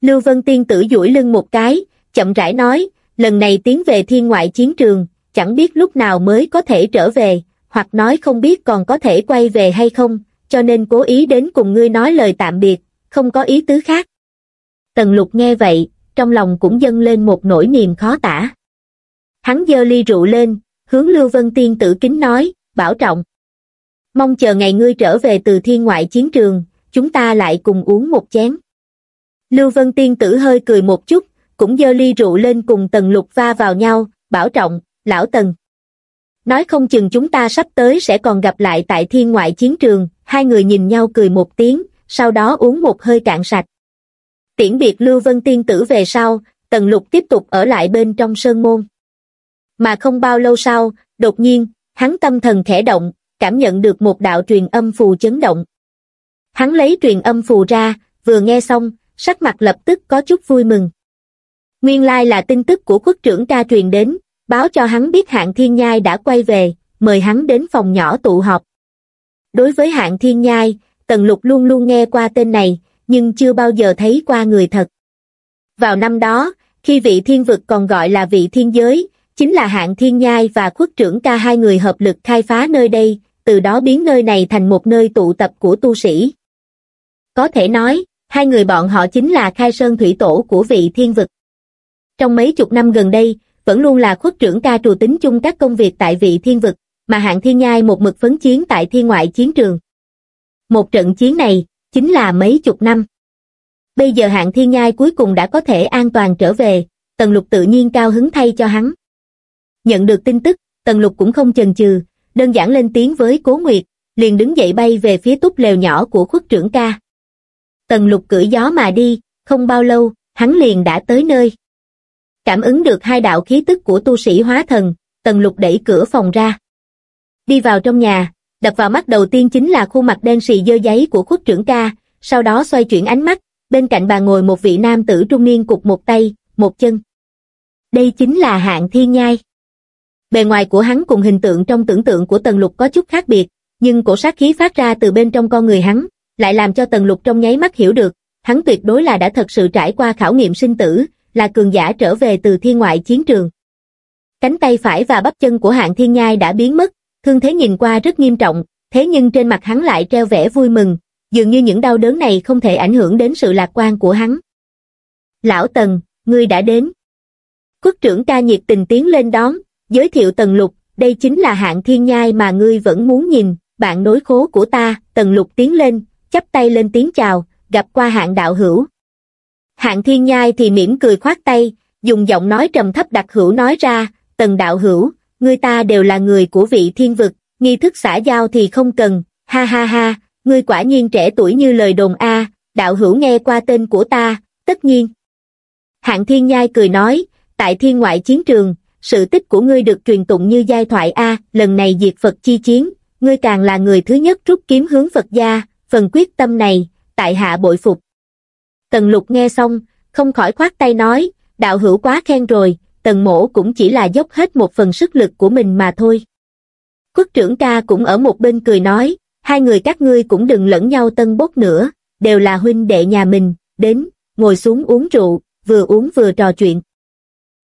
Lưu Vân Tiên Tử duỗi lưng một cái, chậm rãi nói, lần này tiến về thiên ngoại chiến trường, chẳng biết lúc nào mới có thể trở về, hoặc nói không biết còn có thể quay về hay không, cho nên cố ý đến cùng ngươi nói lời tạm biệt, không có ý tứ khác. Tần lục nghe vậy, trong lòng cũng dâng lên một nỗi niềm khó tả. Hắn dơ ly rượu lên, hướng Lưu Vân Tiên tử kính nói, bảo trọng. Mong chờ ngày ngươi trở về từ thiên ngoại chiến trường, chúng ta lại cùng uống một chén. Lưu Vân Tiên tử hơi cười một chút, cũng dơ ly rượu lên cùng Tần Lục va vào nhau, bảo trọng, lão Tần. Nói không chừng chúng ta sắp tới sẽ còn gặp lại tại thiên ngoại chiến trường, hai người nhìn nhau cười một tiếng, sau đó uống một hơi cạn sạch. Tiễn biệt Lưu Vân Tiên tử về sau, Tần Lục tiếp tục ở lại bên trong sơn môn. Mà không bao lâu sau, đột nhiên, hắn tâm thần khẽ động, cảm nhận được một đạo truyền âm phù chấn động. Hắn lấy truyền âm phù ra, vừa nghe xong, sắc mặt lập tức có chút vui mừng. Nguyên lai là tin tức của quốc trưởng ca truyền đến, báo cho hắn biết hạng thiên nhai đã quay về, mời hắn đến phòng nhỏ tụ họp. Đối với hạng thiên nhai, Tần Lục luôn luôn nghe qua tên này, nhưng chưa bao giờ thấy qua người thật. Vào năm đó, khi vị thiên vực còn gọi là vị thiên giới, chính là hạng thiên nhai và quốc trưởng ca hai người hợp lực khai phá nơi đây, từ đó biến nơi này thành một nơi tụ tập của tu sĩ. Có thể nói, hai người bọn họ chính là khai sơn thủy tổ của vị thiên vực. Trong mấy chục năm gần đây, vẫn luôn là khuất trưởng ca trù tính chung các công việc tại vị thiên vực, mà hạng thiên nhai một mực phấn chiến tại thiên ngoại chiến trường. Một trận chiến này, chính là mấy chục năm. Bây giờ hạng thiên nhai cuối cùng đã có thể an toàn trở về, tần lục tự nhiên cao hứng thay cho hắn. Nhận được tin tức, tần lục cũng không chần chừ, đơn giản lên tiếng với cố nguyệt, liền đứng dậy bay về phía túp lều nhỏ của khuất trưởng ca. Tần lục cưỡi gió mà đi, không bao lâu, hắn liền đã tới nơi. Cảm ứng được hai đạo khí tức của tu sĩ hóa thần, tần lục đẩy cửa phòng ra. Đi vào trong nhà, đập vào mắt đầu tiên chính là khuôn mặt đen xì dơ giấy của khuất trưởng ca, sau đó xoay chuyển ánh mắt, bên cạnh bà ngồi một vị nam tử trung niên cục một tay, một chân. Đây chính là hạng thiên nhai. Bề ngoài của hắn cùng hình tượng trong tưởng tượng của Tần Lục có chút khác biệt, nhưng cổ sát khí phát ra từ bên trong con người hắn, lại làm cho Tần Lục trong nháy mắt hiểu được, hắn tuyệt đối là đã thật sự trải qua khảo nghiệm sinh tử, là cường giả trở về từ thiên ngoại chiến trường. Cánh tay phải và bắp chân của hạng thiên nhai đã biến mất, thương thế nhìn qua rất nghiêm trọng, thế nhưng trên mặt hắn lại treo vẻ vui mừng, dường như những đau đớn này không thể ảnh hưởng đến sự lạc quan của hắn. Lão Tần, ngươi đã đến. Quốc trưởng ca nhiệt tình tiến lên đón, giới thiệu Tần Lục, đây chính là hạng thiên nhai mà ngươi vẫn muốn nhìn, bạn nối khố của ta, Tần Lục tiến lên, chắp tay lên tiếng chào, gặp qua hạng đạo hữu. Hạng thiên nhai thì mỉm cười khoát tay, dùng giọng nói trầm thấp đặc hữu nói ra, Tần đạo hữu, ngươi ta đều là người của vị thiên vực, nghi thức xã giao thì không cần, ha ha ha, ngươi quả nhiên trẻ tuổi như lời đồn A, đạo hữu nghe qua tên của ta, tất nhiên. Hạng thiên nhai cười nói, tại thiên ngoại chiến trường, sự tích của ngươi được truyền tụng như giai thoại A, lần này diệt Phật chi chiến, ngươi càng là người thứ nhất rút kiếm hướng Phật gia, phần quyết tâm này, tại hạ bội phục. Tần lục nghe xong, không khỏi khoát tay nói, đạo hữu quá khen rồi, tần mổ cũng chỉ là dốc hết một phần sức lực của mình mà thôi. Quốc trưởng ca cũng ở một bên cười nói, hai người các ngươi cũng đừng lẫn nhau tân bốc nữa, đều là huynh đệ nhà mình, đến, ngồi xuống uống rượu, vừa uống vừa trò chuyện.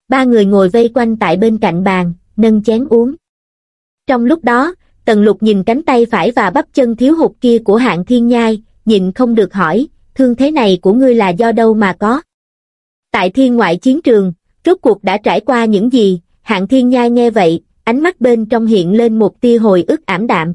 Ba người ngồi vây quanh tại bên cạnh bàn, nâng chén uống. Trong lúc đó, Tần Lục nhìn cánh tay phải và bắp chân thiếu hụt kia của hạng thiên nhai, nhìn không được hỏi, thương thế này của ngươi là do đâu mà có. Tại thiên ngoại chiến trường, rốt cuộc đã trải qua những gì, hạng thiên nhai nghe vậy, ánh mắt bên trong hiện lên một tia hồi ức ảm đạm.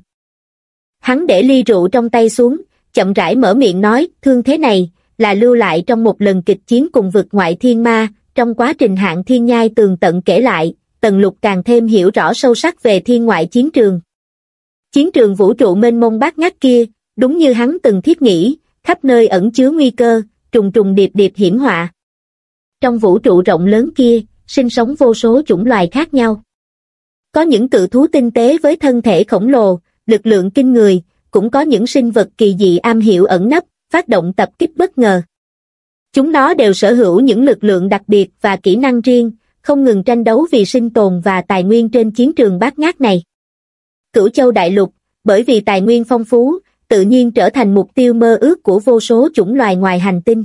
Hắn để ly rượu trong tay xuống, chậm rãi mở miệng nói, thương thế này, là lưu lại trong một lần kịch chiến cùng vực ngoại thiên ma, trong quá trình hạng thiên nhai tường tận kể lại, tần lục càng thêm hiểu rõ sâu sắc về thiên ngoại chiến trường. Chiến trường vũ trụ mênh mông bát ngát kia, đúng như hắn từng thiết nghĩ, khắp nơi ẩn chứa nguy cơ, trùng trùng điệp điệp hiểm họa. Trong vũ trụ rộng lớn kia, sinh sống vô số chủng loài khác nhau. Có những cự thú tinh tế với thân thể khổng lồ, lực lượng kinh người, cũng có những sinh vật kỳ dị am hiểu ẩn nấp, phát động tập kích bất ngờ. Chúng nó đều sở hữu những lực lượng đặc biệt và kỹ năng riêng, không ngừng tranh đấu vì sinh tồn và tài nguyên trên chiến trường bát ngát này. Cửu châu đại lục, bởi vì tài nguyên phong phú, tự nhiên trở thành mục tiêu mơ ước của vô số chủng loài ngoài hành tinh.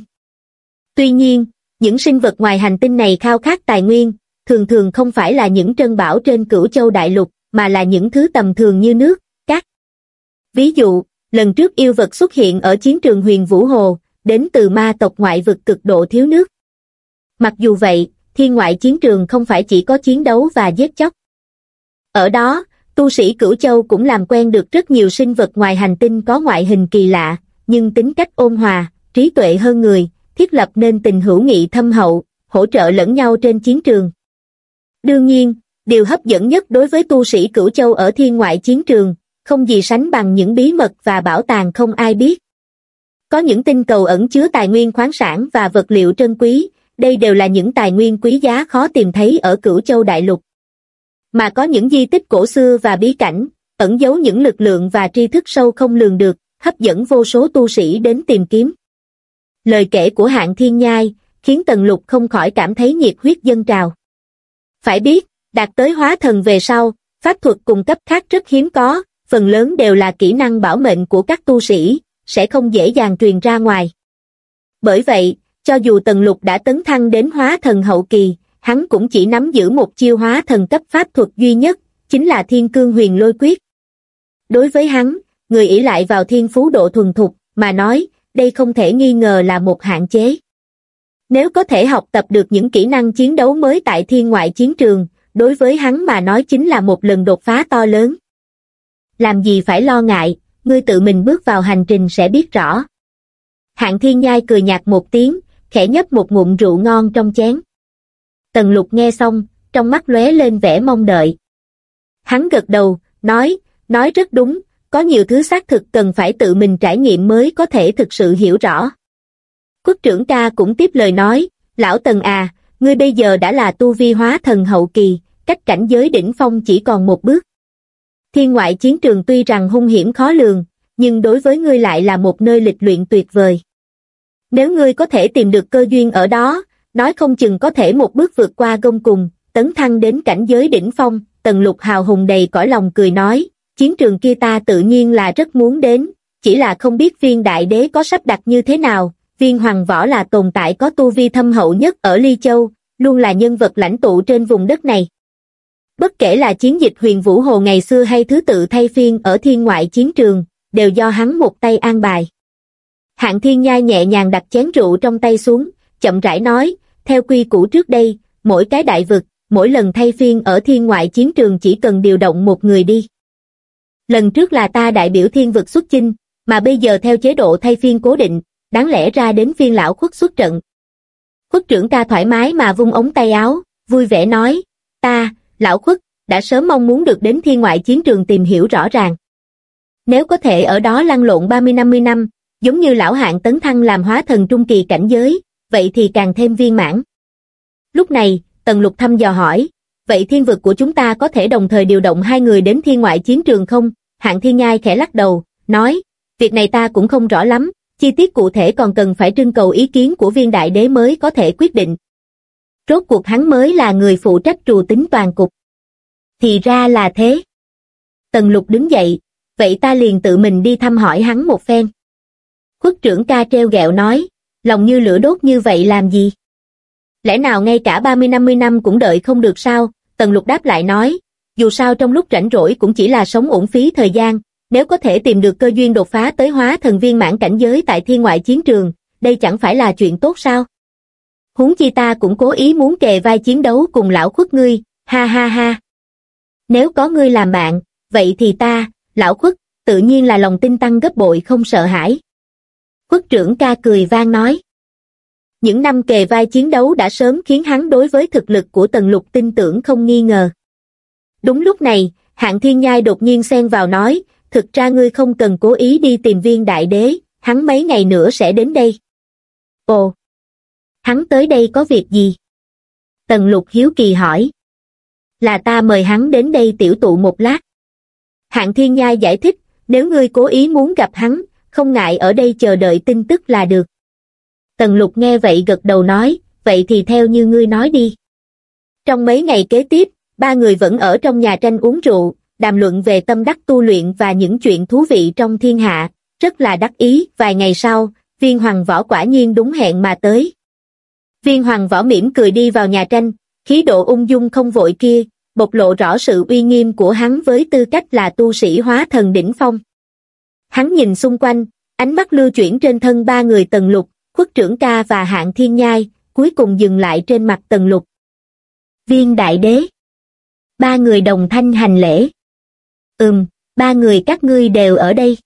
Tuy nhiên, những sinh vật ngoài hành tinh này khao khát tài nguyên, thường thường không phải là những trân bảo trên cửu châu đại lục, mà là những thứ tầm thường như nước, cát. Ví dụ, lần trước yêu vật xuất hiện ở chiến trường huyền Vũ Hồ, đến từ ma tộc ngoại vực cực độ thiếu nước. Mặc dù vậy, thiên ngoại chiến trường không phải chỉ có chiến đấu và giết chóc. Ở đó, tu sĩ Cửu Châu cũng làm quen được rất nhiều sinh vật ngoài hành tinh có ngoại hình kỳ lạ, nhưng tính cách ôn hòa, trí tuệ hơn người, thiết lập nên tình hữu nghị thâm hậu, hỗ trợ lẫn nhau trên chiến trường. Đương nhiên, điều hấp dẫn nhất đối với tu sĩ Cửu Châu ở thiên ngoại chiến trường, không gì sánh bằng những bí mật và bảo tàng không ai biết. Có những tinh cầu ẩn chứa tài nguyên khoáng sản và vật liệu trân quý, đây đều là những tài nguyên quý giá khó tìm thấy ở Cửu Châu Đại Lục. Mà có những di tích cổ xưa và bí cảnh, ẩn giấu những lực lượng và tri thức sâu không lường được, hấp dẫn vô số tu sĩ đến tìm kiếm. Lời kể của hạng thiên nhai, khiến Tần Lục không khỏi cảm thấy nhiệt huyết dân trào. Phải biết, đạt tới hóa thần về sau, pháp thuật cung cấp khác rất hiếm có, phần lớn đều là kỹ năng bảo mệnh của các tu sĩ, sẽ không dễ dàng truyền ra ngoài. Bởi vậy, cho dù Tần Lục đã tấn thăng đến hóa thần hậu kỳ, hắn cũng chỉ nắm giữ một chiêu hóa thần cấp pháp thuật duy nhất, chính là Thiên Cương Huyền Lôi Quyết. Đối với hắn, người ỷ lại vào thiên phú độ thuần thục, mà nói, đây không thể nghi ngờ là một hạn chế. Nếu có thể học tập được những kỹ năng chiến đấu mới tại thiên ngoại chiến trường, đối với hắn mà nói chính là một lần đột phá to lớn. Làm gì phải lo ngại, ngươi tự mình bước vào hành trình sẽ biết rõ. Hạng thiên nhai cười nhạt một tiếng, khẽ nhấp một ngụm rượu ngon trong chén. Tần lục nghe xong, trong mắt lóe lên vẻ mong đợi. Hắn gật đầu, nói, nói rất đúng, có nhiều thứ xác thực cần phải tự mình trải nghiệm mới có thể thực sự hiểu rõ. Quốc trưởng ca cũng tiếp lời nói, lão Tần à, ngươi bây giờ đã là tu vi hóa thần hậu kỳ, cách cảnh giới đỉnh phong chỉ còn một bước. Thiên ngoại chiến trường tuy rằng hung hiểm khó lường, nhưng đối với ngươi lại là một nơi lịch luyện tuyệt vời. Nếu ngươi có thể tìm được cơ duyên ở đó, nói không chừng có thể một bước vượt qua gông cùng, tấn thăng đến cảnh giới đỉnh phong, tần lục hào hùng đầy cõi lòng cười nói, chiến trường kia ta tự nhiên là rất muốn đến, chỉ là không biết viên đại đế có sắp đặt như thế nào, viên hoàng võ là tồn tại có tu vi thâm hậu nhất ở Ly Châu, luôn là nhân vật lãnh tụ trên vùng đất này. Bất kể là chiến dịch huyền vũ hồ ngày xưa hay thứ tự thay phiên ở thiên ngoại chiến trường, đều do hắn một tay an bài. Hạng thiên nhai nhẹ nhàng đặt chén rượu trong tay xuống, chậm rãi nói, theo quy củ trước đây, mỗi cái đại vực, mỗi lần thay phiên ở thiên ngoại chiến trường chỉ cần điều động một người đi. Lần trước là ta đại biểu thiên vực xuất chinh, mà bây giờ theo chế độ thay phiên cố định, đáng lẽ ra đến phiên lão khuất xuất trận. Khuất trưởng ca thoải mái mà vung ống tay áo, vui vẻ nói, ta, lão khuất, đã sớm mong muốn được đến thiên ngoại chiến trường tìm hiểu rõ ràng. Nếu có thể ở đó lăn lộn 30-50 năm, giống như lão hạng tấn thăng làm hóa thần trung kỳ cảnh giới, vậy thì càng thêm viên mãn. Lúc này, Tần Lục thăm dò hỏi, vậy thiên vực của chúng ta có thể đồng thời điều động hai người đến thiên ngoại chiến trường không? Hạng thiên nhai khẽ lắc đầu, nói, việc này ta cũng không rõ lắm, chi tiết cụ thể còn cần phải trưng cầu ý kiến của viên đại đế mới có thể quyết định. Rốt cuộc hắn mới là người phụ trách trù tính toàn cục. Thì ra là thế. Tần lục đứng dậy, vậy ta liền tự mình đi thăm hỏi hắn một phen. Khuất trưởng ca treo gẹo nói, lòng như lửa đốt như vậy làm gì? Lẽ nào ngay cả 30-50 năm cũng đợi không được sao? Tần lục đáp lại nói, dù sao trong lúc rảnh rỗi cũng chỉ là sống uổng phí thời gian, nếu có thể tìm được cơ duyên đột phá tới hóa thần viên mãn cảnh giới tại thiên ngoại chiến trường, đây chẳng phải là chuyện tốt sao? Huống chi ta cũng cố ý muốn kề vai chiến đấu cùng lão khuất ngươi, ha ha ha. Nếu có ngươi làm bạn, vậy thì ta, lão khuất, tự nhiên là lòng tin tăng gấp bội không sợ hãi. Quốc trưởng ca cười vang nói. Những năm kề vai chiến đấu đã sớm khiến hắn đối với thực lực của tần lục tin tưởng không nghi ngờ. Đúng lúc này, hạng thiên nhai đột nhiên xen vào nói, thực ra ngươi không cần cố ý đi tìm viên đại đế, hắn mấy ngày nữa sẽ đến đây. Ồ! Hắn tới đây có việc gì? Tần lục hiếu kỳ hỏi. Là ta mời hắn đến đây tiểu tụ một lát. Hạng thiên nhai giải thích, nếu ngươi cố ý muốn gặp hắn, không ngại ở đây chờ đợi tin tức là được. Tần lục nghe vậy gật đầu nói, vậy thì theo như ngươi nói đi. Trong mấy ngày kế tiếp, ba người vẫn ở trong nhà tranh uống rượu, đàm luận về tâm đắc tu luyện và những chuyện thú vị trong thiên hạ, rất là đắc ý. Vài ngày sau, viên hoàng võ quả nhiên đúng hẹn mà tới. Viên hoàng võ mỉm cười đi vào nhà tranh, khí độ ung dung không vội kia, bộc lộ rõ sự uy nghiêm của hắn với tư cách là tu sĩ hóa thần đỉnh phong. Hắn nhìn xung quanh, ánh mắt lưu chuyển trên thân ba người tần lục, khuất trưởng ca và hạng thiên nhai, cuối cùng dừng lại trên mặt tần lục. Viên đại đế. Ba người đồng thanh hành lễ. Ừm, ba người các ngươi đều ở đây.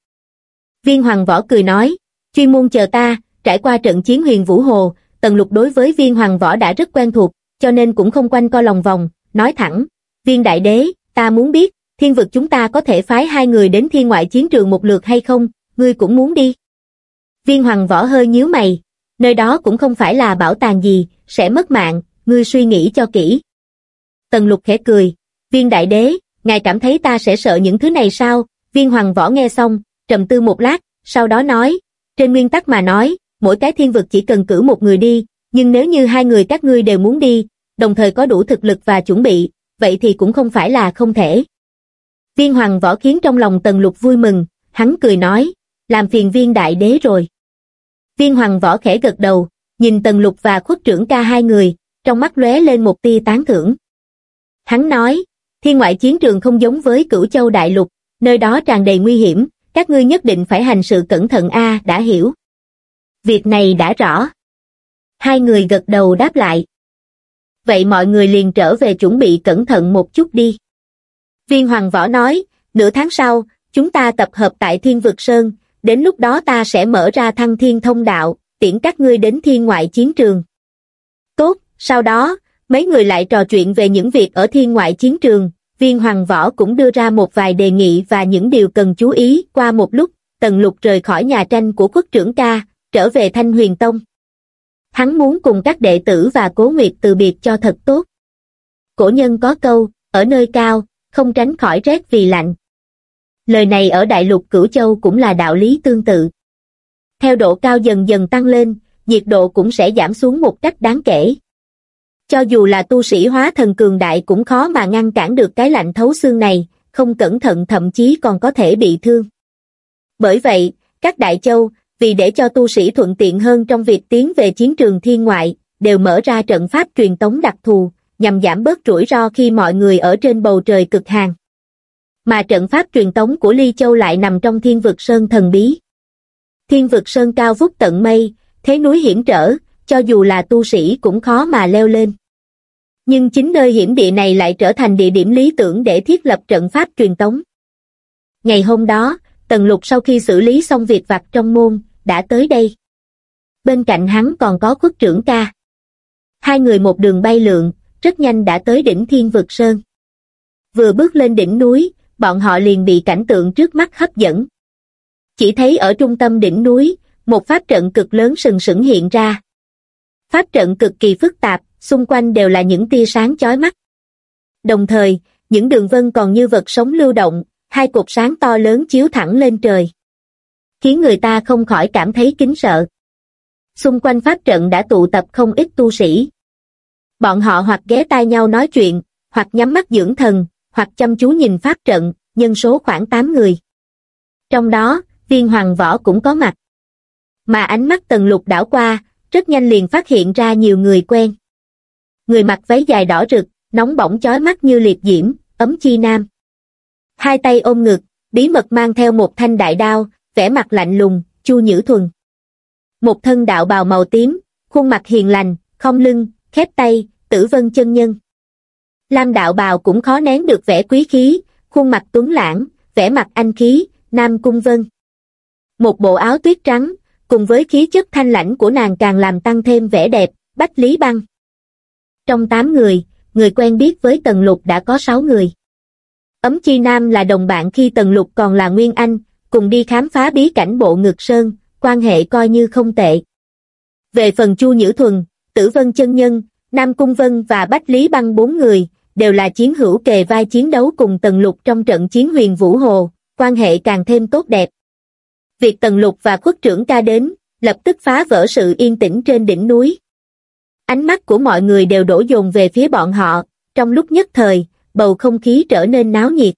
Viên hoàng võ cười nói, chuyên môn chờ ta, trải qua trận chiến huyền vũ hồ, tần lục đối với viên hoàng võ đã rất quen thuộc, cho nên cũng không quanh co lòng vòng, nói thẳng, viên đại đế, ta muốn biết, thiên vực chúng ta có thể phái hai người đến thiên ngoại chiến trường một lượt hay không, ngươi cũng muốn đi. Viên hoàng võ hơi nhíu mày, nơi đó cũng không phải là bảo tàng gì, sẽ mất mạng, ngươi suy nghĩ cho kỹ. Tần lục khẽ cười, viên đại đế, ngài cảm thấy ta sẽ sợ những thứ này sao? Viên hoàng võ nghe xong, trầm tư một lát, sau đó nói, trên nguyên tắc mà nói, mỗi cái thiên vực chỉ cần cử một người đi, nhưng nếu như hai người các ngươi đều muốn đi, đồng thời có đủ thực lực và chuẩn bị, vậy thì cũng không phải là không thể. Viên hoàng võ khiến trong lòng tần lục vui mừng, hắn cười nói, làm phiền viên đại đế rồi. Viên hoàng võ khẽ gật đầu, nhìn tần lục và khuất trưởng ca hai người, trong mắt lóe lên một tia tán thưởng. Hắn nói, thiên ngoại chiến trường không giống với cửu châu đại lục, nơi đó tràn đầy nguy hiểm, các ngươi nhất định phải hành sự cẩn thận a đã hiểu. Việc này đã rõ. Hai người gật đầu đáp lại. Vậy mọi người liền trở về chuẩn bị cẩn thận một chút đi. Viên Hoàng Võ nói, nửa tháng sau, chúng ta tập hợp tại Thiên Vực Sơn, đến lúc đó ta sẽ mở ra thăng thiên thông đạo, tiễn các ngươi đến thiên ngoại chiến trường. Tốt, sau đó, mấy người lại trò chuyện về những việc ở thiên ngoại chiến trường, viên hoàng võ cũng đưa ra một vài đề nghị và những điều cần chú ý qua một lúc, tần lục rời khỏi nhà tranh của quốc trưởng ca, trở về Thanh Huyền Tông. Hắn muốn cùng các đệ tử và cố nguyệt từ biệt cho thật tốt. Cổ nhân có câu, ở nơi cao, không tránh khỏi rét vì lạnh. Lời này ở Đại lục Cửu Châu cũng là đạo lý tương tự. Theo độ cao dần dần tăng lên, nhiệt độ cũng sẽ giảm xuống một cách đáng kể. Cho dù là tu sĩ hóa thần cường đại cũng khó mà ngăn cản được cái lạnh thấu xương này, không cẩn thận thậm chí còn có thể bị thương. Bởi vậy, các đại châu, vì để cho tu sĩ thuận tiện hơn trong việc tiến về chiến trường thiên ngoại, đều mở ra trận pháp truyền tống đặc thù, nhằm giảm bớt rủi ro khi mọi người ở trên bầu trời cực hàng. Mà trận pháp truyền tống của Ly Châu lại nằm trong thiên vực sơn thần bí. Thiên vực sơn cao vút tận mây, thế núi hiểm trở, cho dù là tu sĩ cũng khó mà leo lên. Nhưng chính nơi hiểm địa này lại trở thành địa điểm lý tưởng để thiết lập trận pháp truyền tống. Ngày hôm đó, Tần Lục sau khi xử lý xong việc vặt trong môn, đã tới đây. Bên cạnh hắn còn có khuất trưởng ca. Hai người một đường bay lượn, rất nhanh đã tới đỉnh Thiên Vực Sơn. Vừa bước lên đỉnh núi, bọn họ liền bị cảnh tượng trước mắt hấp dẫn. Chỉ thấy ở trung tâm đỉnh núi, một pháp trận cực lớn sừng sững hiện ra. Pháp trận cực kỳ phức tạp, xung quanh đều là những tia sáng chói mắt. Đồng thời, những đường vân còn như vật sống lưu động, hai cột sáng to lớn chiếu thẳng lên trời. Khiến người ta không khỏi cảm thấy kính sợ. Xung quanh pháp trận đã tụ tập không ít tu sĩ. Bọn họ hoặc ghé tai nhau nói chuyện, hoặc nhắm mắt dưỡng thần, hoặc chăm chú nhìn pháp trận, nhân số khoảng 8 người. Trong đó, viên hoàng võ cũng có mặt. Mà ánh mắt tần lục đảo qua, rất nhanh liền phát hiện ra nhiều người quen. Người mặc váy dài đỏ rực, nóng bỏng chói mắt như liệt diễm, ấm chi nam. Hai tay ôm ngực, bí mật mang theo một thanh đại đao, vẻ mặt lạnh lùng, chu nhữ thuần. Một thân đạo bào màu tím, khuôn mặt hiền lành, không lưng, khép tay, tử vân chân nhân. Lam đạo bào cũng khó nén được vẻ quý khí, khuôn mặt tuấn lãng, vẻ mặt anh khí, nam cung vân. Một bộ áo tuyết trắng, cùng với khí chất thanh lãnh của nàng càng làm tăng thêm vẻ đẹp, Bách Lý Băng. Trong tám người, người quen biết với Tần Lục đã có sáu người. Ấm Chi Nam là đồng bạn khi Tần Lục còn là Nguyên Anh, cùng đi khám phá bí cảnh bộ ngực sơn, quan hệ coi như không tệ. Về phần Chu Nhữ Thuần, Tử Vân Chân Nhân, Nam Cung Vân và Bách Lý Băng bốn người, đều là chiến hữu kề vai chiến đấu cùng Tần Lục trong trận chiến huyền Vũ Hồ, quan hệ càng thêm tốt đẹp. Việc Tần Lục và khuất trưởng ca đến, lập tức phá vỡ sự yên tĩnh trên đỉnh núi. Ánh mắt của mọi người đều đổ dồn về phía bọn họ, trong lúc nhất thời, bầu không khí trở nên náo nhiệt.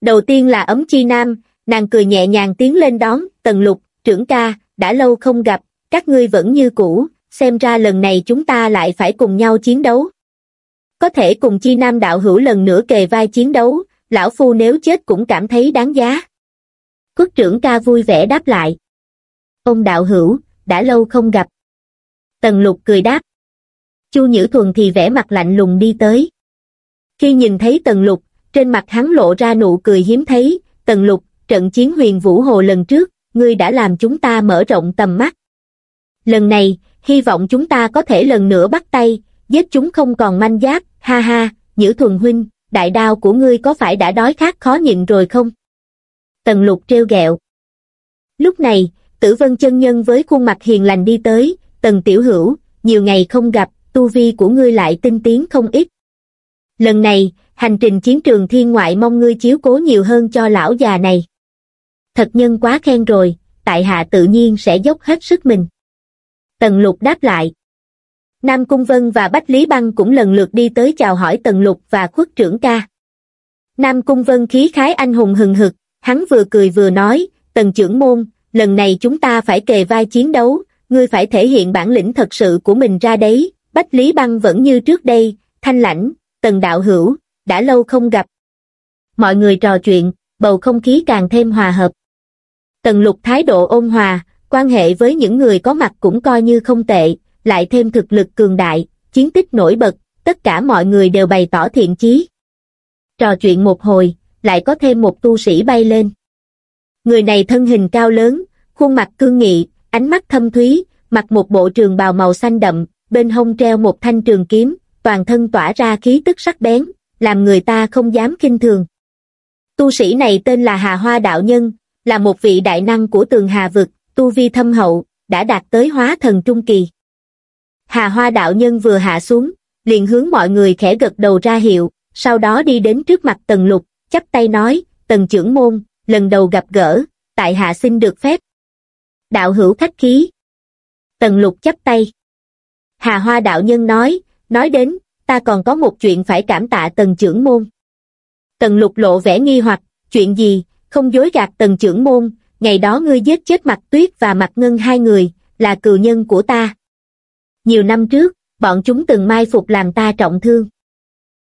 Đầu tiên là ấm chi nam, nàng cười nhẹ nhàng tiến lên đón, Tần Lục, trưởng ca, đã lâu không gặp, các ngươi vẫn như cũ, xem ra lần này chúng ta lại phải cùng nhau chiến đấu. Có thể cùng chi nam đạo hữu lần nữa kề vai chiến đấu, lão phu nếu chết cũng cảm thấy đáng giá. Quốc trưởng ca vui vẻ đáp lại. Ông đạo hữu, đã lâu không gặp. Tần lục cười đáp. Chu Nhữ Thuần thì vẻ mặt lạnh lùng đi tới. Khi nhìn thấy Tần Lục, trên mặt hắn lộ ra nụ cười hiếm thấy, Tần Lục, trận chiến huyền Vũ Hồ lần trước, ngươi đã làm chúng ta mở rộng tầm mắt. Lần này, hy vọng chúng ta có thể lần nữa bắt tay, giết chúng không còn manh giáp, ha ha, Nhữ Thuần huynh, đại đao của ngươi có phải đã đói khát khó nhịn rồi không? Tần lục treo gẹo. Lúc này, tử vân chân nhân với khuôn mặt hiền lành đi tới, tần tiểu hữu, nhiều ngày không gặp, tu vi của ngươi lại tinh tiến không ít. Lần này, hành trình chiến trường thiên ngoại mong ngươi chiếu cố nhiều hơn cho lão già này. Thật nhân quá khen rồi, tại hạ tự nhiên sẽ dốc hết sức mình. Tần lục đáp lại. Nam Cung Vân và Bách Lý Băng cũng lần lượt đi tới chào hỏi Tần Lục và khuất trưởng ca. Nam Cung Vân khí khái anh hùng hừng hực, hắn vừa cười vừa nói, Tần trưởng môn, lần này chúng ta phải kề vai chiến đấu, ngươi phải thể hiện bản lĩnh thật sự của mình ra đấy, Bách Lý Băng vẫn như trước đây, thanh lãnh, Tần đạo hữu, đã lâu không gặp. Mọi người trò chuyện, bầu không khí càng thêm hòa hợp. Tần lục thái độ ôn hòa, quan hệ với những người có mặt cũng coi như không tệ, lại thêm thực lực cường đại, chiến tích nổi bật, tất cả mọi người đều bày tỏ thiện chí. Trò chuyện một hồi, lại có thêm một tu sĩ bay lên. Người này thân hình cao lớn, khuôn mặt cương nghị, ánh mắt thâm thúy, mặc một bộ trường bào màu xanh đậm, bên hông treo một thanh trường kiếm, toàn thân tỏa ra khí tức sắc bén, làm người ta không dám kinh thường. Tu sĩ này tên là Hà Hoa Đạo Nhân, là một vị đại năng của tường Hà Vực, tu vi thâm hậu, đã đạt tới hóa thần trung kỳ. Hà Hoa đạo nhân vừa hạ xuống, liền hướng mọi người khẽ gật đầu ra hiệu, sau đó đi đến trước mặt Tần Lục, chắp tay nói, Tần trưởng môn, lần đầu gặp gỡ, tại hạ xin được phép. Đạo hữu khách khí. Tần Lục chắp tay. Hà Hoa đạo nhân nói, nói đến, ta còn có một chuyện phải cảm tạ Tần trưởng môn. Tần Lục lộ vẻ nghi hoặc, chuyện gì, không dối gạt Tần trưởng môn, ngày đó ngươi giết chết mặt tuyết và mặt ngân hai người, là cừu nhân của ta. Nhiều năm trước, bọn chúng từng mai phục làm ta trọng thương.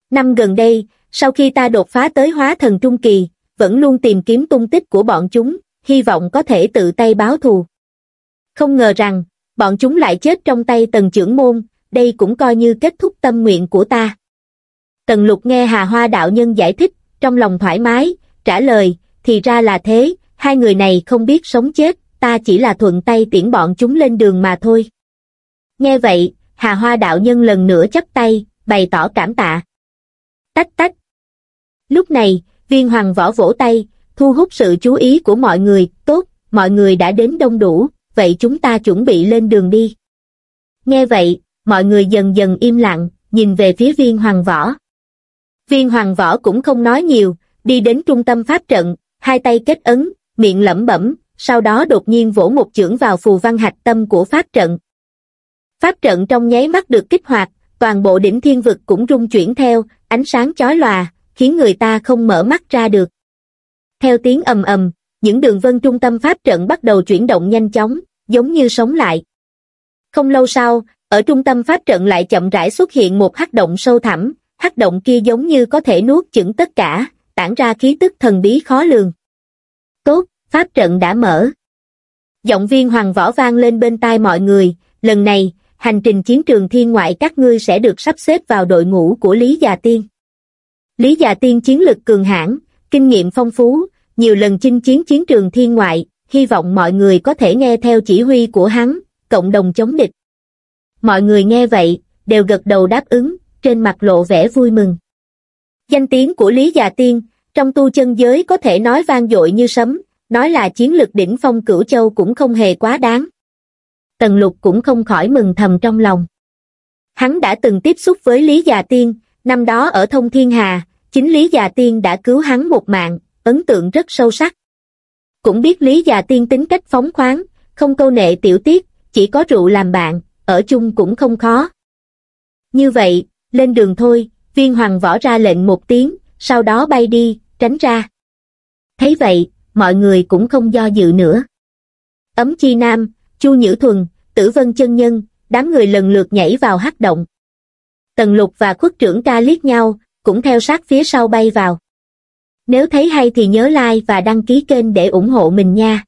Năm gần đây, sau khi ta đột phá tới hóa thần trung kỳ, vẫn luôn tìm kiếm tung tích của bọn chúng, hy vọng có thể tự tay báo thù. Không ngờ rằng, bọn chúng lại chết trong tay tần trưởng môn, đây cũng coi như kết thúc tâm nguyện của ta. Tần lục nghe Hà Hoa đạo nhân giải thích, trong lòng thoải mái, trả lời, thì ra là thế, hai người này không biết sống chết, ta chỉ là thuận tay tiễn bọn chúng lên đường mà thôi. Nghe vậy, Hà Hoa đạo nhân lần nữa chấp tay, bày tỏ cảm tạ. Tách tách. Lúc này, viên hoàng võ vỗ tay, thu hút sự chú ý của mọi người, tốt, mọi người đã đến đông đủ, vậy chúng ta chuẩn bị lên đường đi. Nghe vậy, mọi người dần dần im lặng, nhìn về phía viên hoàng võ. Viên hoàng võ cũng không nói nhiều, đi đến trung tâm pháp trận, hai tay kết ấn, miệng lẩm bẩm, sau đó đột nhiên vỗ một chưởng vào phù văn hạch tâm của pháp trận. Pháp trận trong nháy mắt được kích hoạt, toàn bộ đỉnh thiên vực cũng rung chuyển theo, ánh sáng chói lòa, khiến người ta không mở mắt ra được. Theo tiếng ầm ầm, những đường vân trung tâm pháp trận bắt đầu chuyển động nhanh chóng, giống như sống lại. Không lâu sau, ở trung tâm pháp trận lại chậm rãi xuất hiện một hắc động sâu thẳm, hắc động kia giống như có thể nuốt chửng tất cả, tản ra khí tức thần bí khó lường. Tốt, pháp trận đã mở. Giọng viên hoàng võ vang lên bên tai mọi người, lần này, hành trình chiến trường thiên ngoại các ngươi sẽ được sắp xếp vào đội ngũ của Lý Già Tiên. Lý Già Tiên chiến lực cường hãn, kinh nghiệm phong phú, nhiều lần chinh chiến chiến trường thiên ngoại, hy vọng mọi người có thể nghe theo chỉ huy của hắn, cộng đồng chống địch. Mọi người nghe vậy, đều gật đầu đáp ứng, trên mặt lộ vẻ vui mừng. Danh tiếng của Lý Già Tiên, trong tu chân giới có thể nói vang dội như sấm, nói là chiến lực đỉnh phong cửu châu cũng không hề quá đáng. Tần lục cũng không khỏi mừng thầm trong lòng. Hắn đã từng tiếp xúc với Lý Già Tiên, năm đó ở Thông Thiên Hà, chính Lý Già Tiên đã cứu hắn một mạng, ấn tượng rất sâu sắc. Cũng biết Lý Già Tiên tính cách phóng khoáng, không câu nệ tiểu tiết, chỉ có rượu làm bạn, ở chung cũng không khó. Như vậy, lên đường thôi, viên hoàng võ ra lệnh một tiếng, sau đó bay đi, tránh ra. Thấy vậy, mọi người cũng không do dự nữa. Ấm Chi Nam, Chu Nhữ Thuần, Tử Vân Chân Nhân, đám người lần lượt nhảy vào hắc động. Tần Lục và khuất trưởng ca liếc nhau, cũng theo sát phía sau bay vào. Nếu thấy hay thì nhớ like và đăng ký kênh để ủng hộ mình nha.